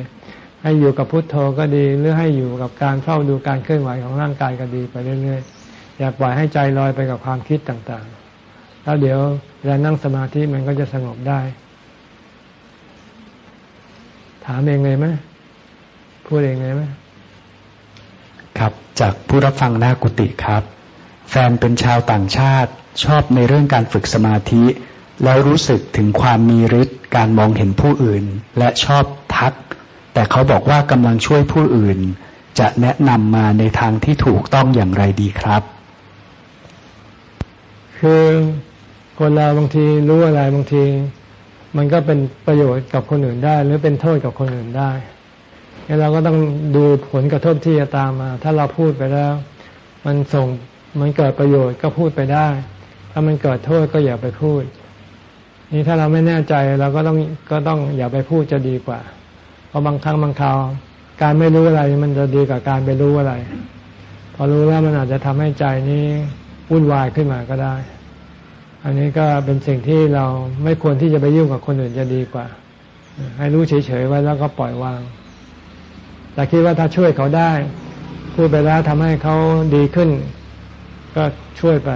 ให้อยู่กับพุทโธก็ดี หรือให้อยู่กับการเฝ้าดูการเคลื่อนไหวของร่างกายก็ดีไปเรื่อยๆอย่าปล่อยให้ใจลอยไปกับความคิดต่างๆ แล้วเดี๋ยวเวลานั่งสมาธิมันก็จะสงบได้ ถามเองเลยไหมพูดเองเลยไหมครับจากผู้รับฟังหน้ากุฏิครับ แฟนเป็นชาวต่างชาติชอบในเรื่องการฝึกสมาธิ แล้วรู้สึกถึงความมีฤทธิ์การมองเห็นผู้อื่น และชอบทัก แต่เขาบอกว่ากำลังช่วยผู้อื่น จะแนะนำมาในทางที่ถูกต้องอย่างไรดีครับ คือ คนเราบางทีรู้อะไรบางที มันก็เป็นประโยชน์กับคนอื่นได้ หรือเป็นโทษกับคนอื่นได้เราก็ต้องดูผลกระทบที่จะตามมา ถ้าเราพูดไปแล้ว มันส่งมันเกิดประโยชน์ก็พูดไปได้ ถ้ามันเกิดโทษก็อย่าไปพูด นี่ถ้าเราไม่แน่ใจเราก็ต้องก็ต้องอย่าไปพูดจะดีกว่า เพราะบางครั้งบางคราวการไม่รู้อะไรมันจะดีกว่าการไปรู้อะไร พอรู้แล้วมันอาจจะทำให้ใจนี้วุ่นวายขึ้นมาก็ได้ อันนี้ก็เป็นสิ่งที่เราไม่ควรที่จะไปยุ่งกับคนอื่นจะดีกว่า ให้รู้เฉยๆไว้แล้วก็ปล่อยวาง แต่คิดว่าถ้าช่วยเขาได้ พูดไปแล้วทำให้เขาดีขึ้น ก็ช่วยไป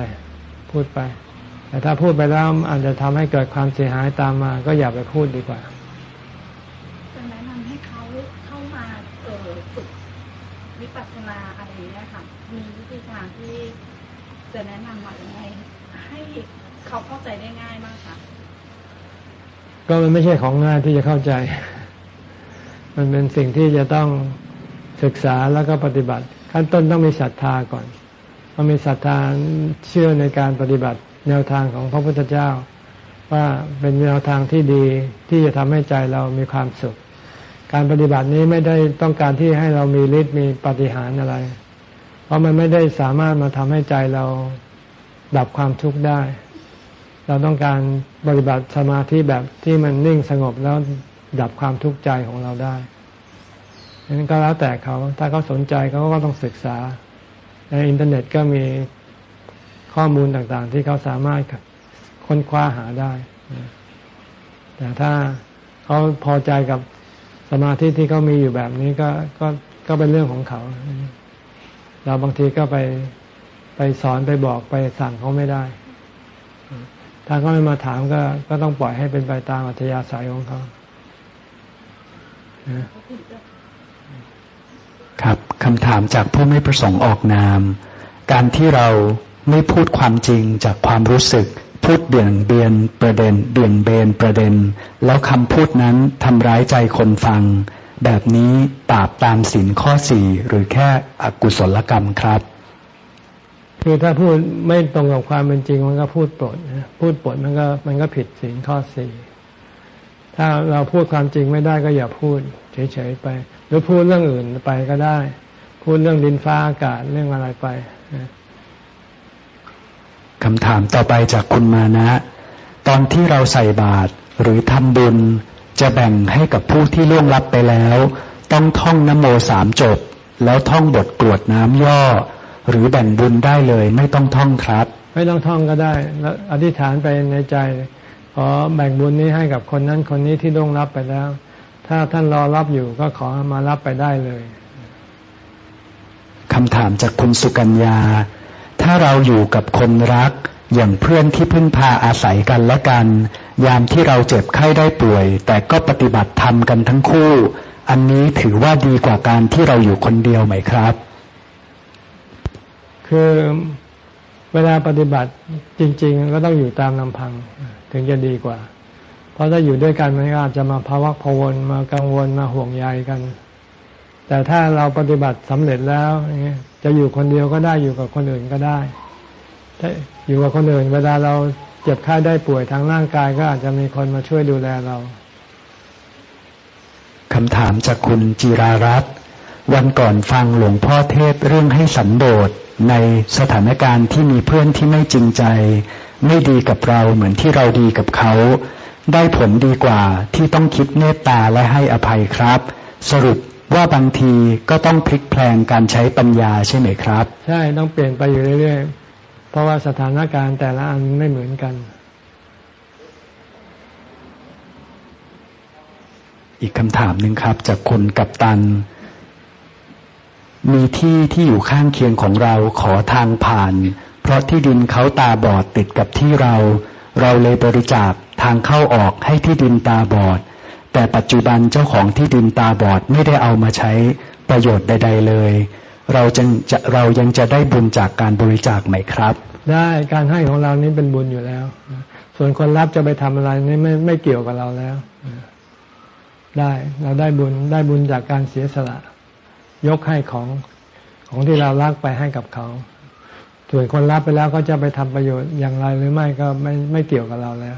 พูดไป แต่ถ้าพูดไปแล้วอาจจะทำให้เกิดความเสียหายตามมา ก็อย่าไปพูดดีกว่าจะแนะนำมาอย่างไรให้ เขาเข้าใจได้ง่ายมากคะก็มันไม่ใช่ของง่ายที่จะเข้าใจ มันเป็นสิ่งที่จะต้องศึกษาแล้วก็ปฏิบัติ ขั้นต้นต้องมีศรัทธาก่อนพอมีศรัทธาเชื่อในการปฏิบัติแนวทางของพระพุทธเจ้า ว่าเป็นแนวทางที่ดีที่จะทำให้ใจเรามีความสุข การปฏิบัตินี้ไม่ได้ต้องการที่ให้เรามีฤทธิ์มีปฏิหารอะไร เพราะมันไม่ได้สามารถมาทำให้ใจเราดับความทุกข์ได้ เราต้องการปฏิบัติสมาธิแบบที่มันนิ่งสงบแล้วดับความทุกข์ใจของเราได้นั้นก็แล้วแต่เขาถ้าเขาสนใจเขาก็ต้องศึกษา ในอินเทอร์เน็ตก็มีข้อมูลต่างๆ ที่เขาสามารถค้นคว้าหาได้ แต่ถ้าเขาพอใจกับสมาธิที่เขามีอยู่แบบนี้ก็ก็ก็เป็นเรื่องของเขา เราบางทีก็ไปไปสอนไปบอกไปสั่งเขาไม่ได้ ถ้าเขาไม่มาถามก็ก็ต้องปล่อยให้เป็นไปตามอัธยาศัยของเขาครับคำถามจากผู้ไม่ประสงค์ออกนาม การที่เราไม่พูดความจริงจากความรู้สึก พูดเบี่ยงเบียนประเด็น เบี่ยงเบนประเด็น แล้วคำพูดนั้นทำร้ายใจคนฟัง แบบนี้ปราบตามสินข้อสี่หรือแค่อกุศลกรรมครับ คือถ้าพูดไม่ตรงกับความเป็นจริง มันก็พูดปลดพูดปลดมันก็มันก็ผิดสินข้อสี่ถ้าเราพูดความจริงไม่ได้ก็อย่าพูดเฉยๆไป หรือพูดเรื่องอื่นไปก็ได้ พูดเรื่องดินฟ้าอากาศเรื่องอะไรไปคำถามต่อไปจากคุณมานะ ตอนที่เราใส่บาตรหรือทำบุญจะแบ่งให้กับผู้ที่ล่วงลับไปแล้ว ต้องท่องนโมสามจบ แล้วท่องบทกรวดน้ำย่อ หรือแบ่งบุญได้เลยไม่ต้องท่องครับ ไม่ต้องท่องก็ได้ แล้วอธิษฐานไปในใจขอแบ่งบุญนี้ให้กับคนนั้นคนนี้ที่ล่วงลับไปแล้ว ถ้าท่านรอรับอยู่ก็ขอมารับไปได้เลยคำถามจากคุณสุกัญญา ถ้าเราอยู่กับคนรักอย่างเพื่อนที่พึ่งพาอาศัยกันและกัน ยามที่เราเจ็บไข้ได้ป่วย แต่ก็ปฏิบัติธรรมกันทั้งคู่ อันนี้ถือว่าดีกว่าการที่เราอยู่คนเดียวไหมครับ คือเวลาปฏิบัติจริง ๆ ก็ต้องอยู่ตามลำพังถึงจะดีกว่า เพราะถ้าอยู่ด้วยกันมันก็อาจจะมาภาวะพวนมากังวลมาห่วงใยกัน แต่ถ้าเราปฏิบัติสำเร็จแล้วจะอยู่คนเดียวก็ได้อยู่กับคนอื่นก็ได้ถ้าอยู่กับคนอื่นเวลาเราเจ็บไข้ได้ป่วยทางร่างกายก็อาจจะมีคนมาช่วยดูแลเราคำถามจากคุณจิรารัตน์ วันก่อนฟังหลวงพ่อเทศเรื่องให้สันโดษในสถานการณ์ที่มีเพื่อนที่ไม่จริงใจ ไม่ดีกับเราเหมือนที่เราดีกับเขา ได้ผลดีกว่าที่ต้องคิดเมตตาและให้อภัยครับ สรุปว่าบางทีก็ต้องพลิกแพลงการใช้ปัญญาใช่ไหมครับ ใช่ต้องเปลี่ยนไปอยู่เรื่อยๆ เพราะว่าสถานการณ์แต่ละอันไม่เหมือนกัน อีกคำถามหนึ่งครับ จากคุณกัปตัน มีที่ที่อยู่ข้างเคียงของเราขอทางผ่าน เพราะที่ดินเขาตาบอดติดกับที่เรา เราเลยบริจาคทางเข้าออกให้ที่ดินตาบอด แต่ปัจจุบันเจ้าของที่ดินตาบอดไม่ได้เอามาใช้ประโยชน์ใด ๆเลย เราจะจะเรายังจะได้บุญจากการบริจาคไหมครับ ได้การให้ของเรานี้เป็นบุญอยู่แล้ว ส่วนคนรับจะไปทำอะไรนี่ไม่ไม่เกี่ยวกับเราแล้ว ได้เราได้บุญได้บุญจากการเสียสละ ยกให้ของของที่เรารักไปให้กับเขา ส่วนคนรับไปแล้วก็จะไปทำประโยชน์อย่างไรหรือไม่ก็ไม่ไม่เกี่ยวกับเราแล้ว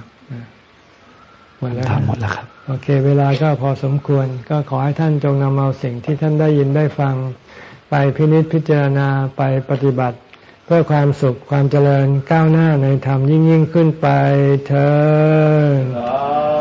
หมดแล้วทำหมดแล้วครับ โอเค เวลาก็พอสมควร ก็ขอให้ท่านจงนำเอาสิ่งที่ท่านได้ยินได้ฟัง ไปพินิจพิจารณาไปปฏิบัติ เพื่อความสุขความเจริญก้าวหน้าในธรรมยิ่งยิ่งขึ้นไปเธอ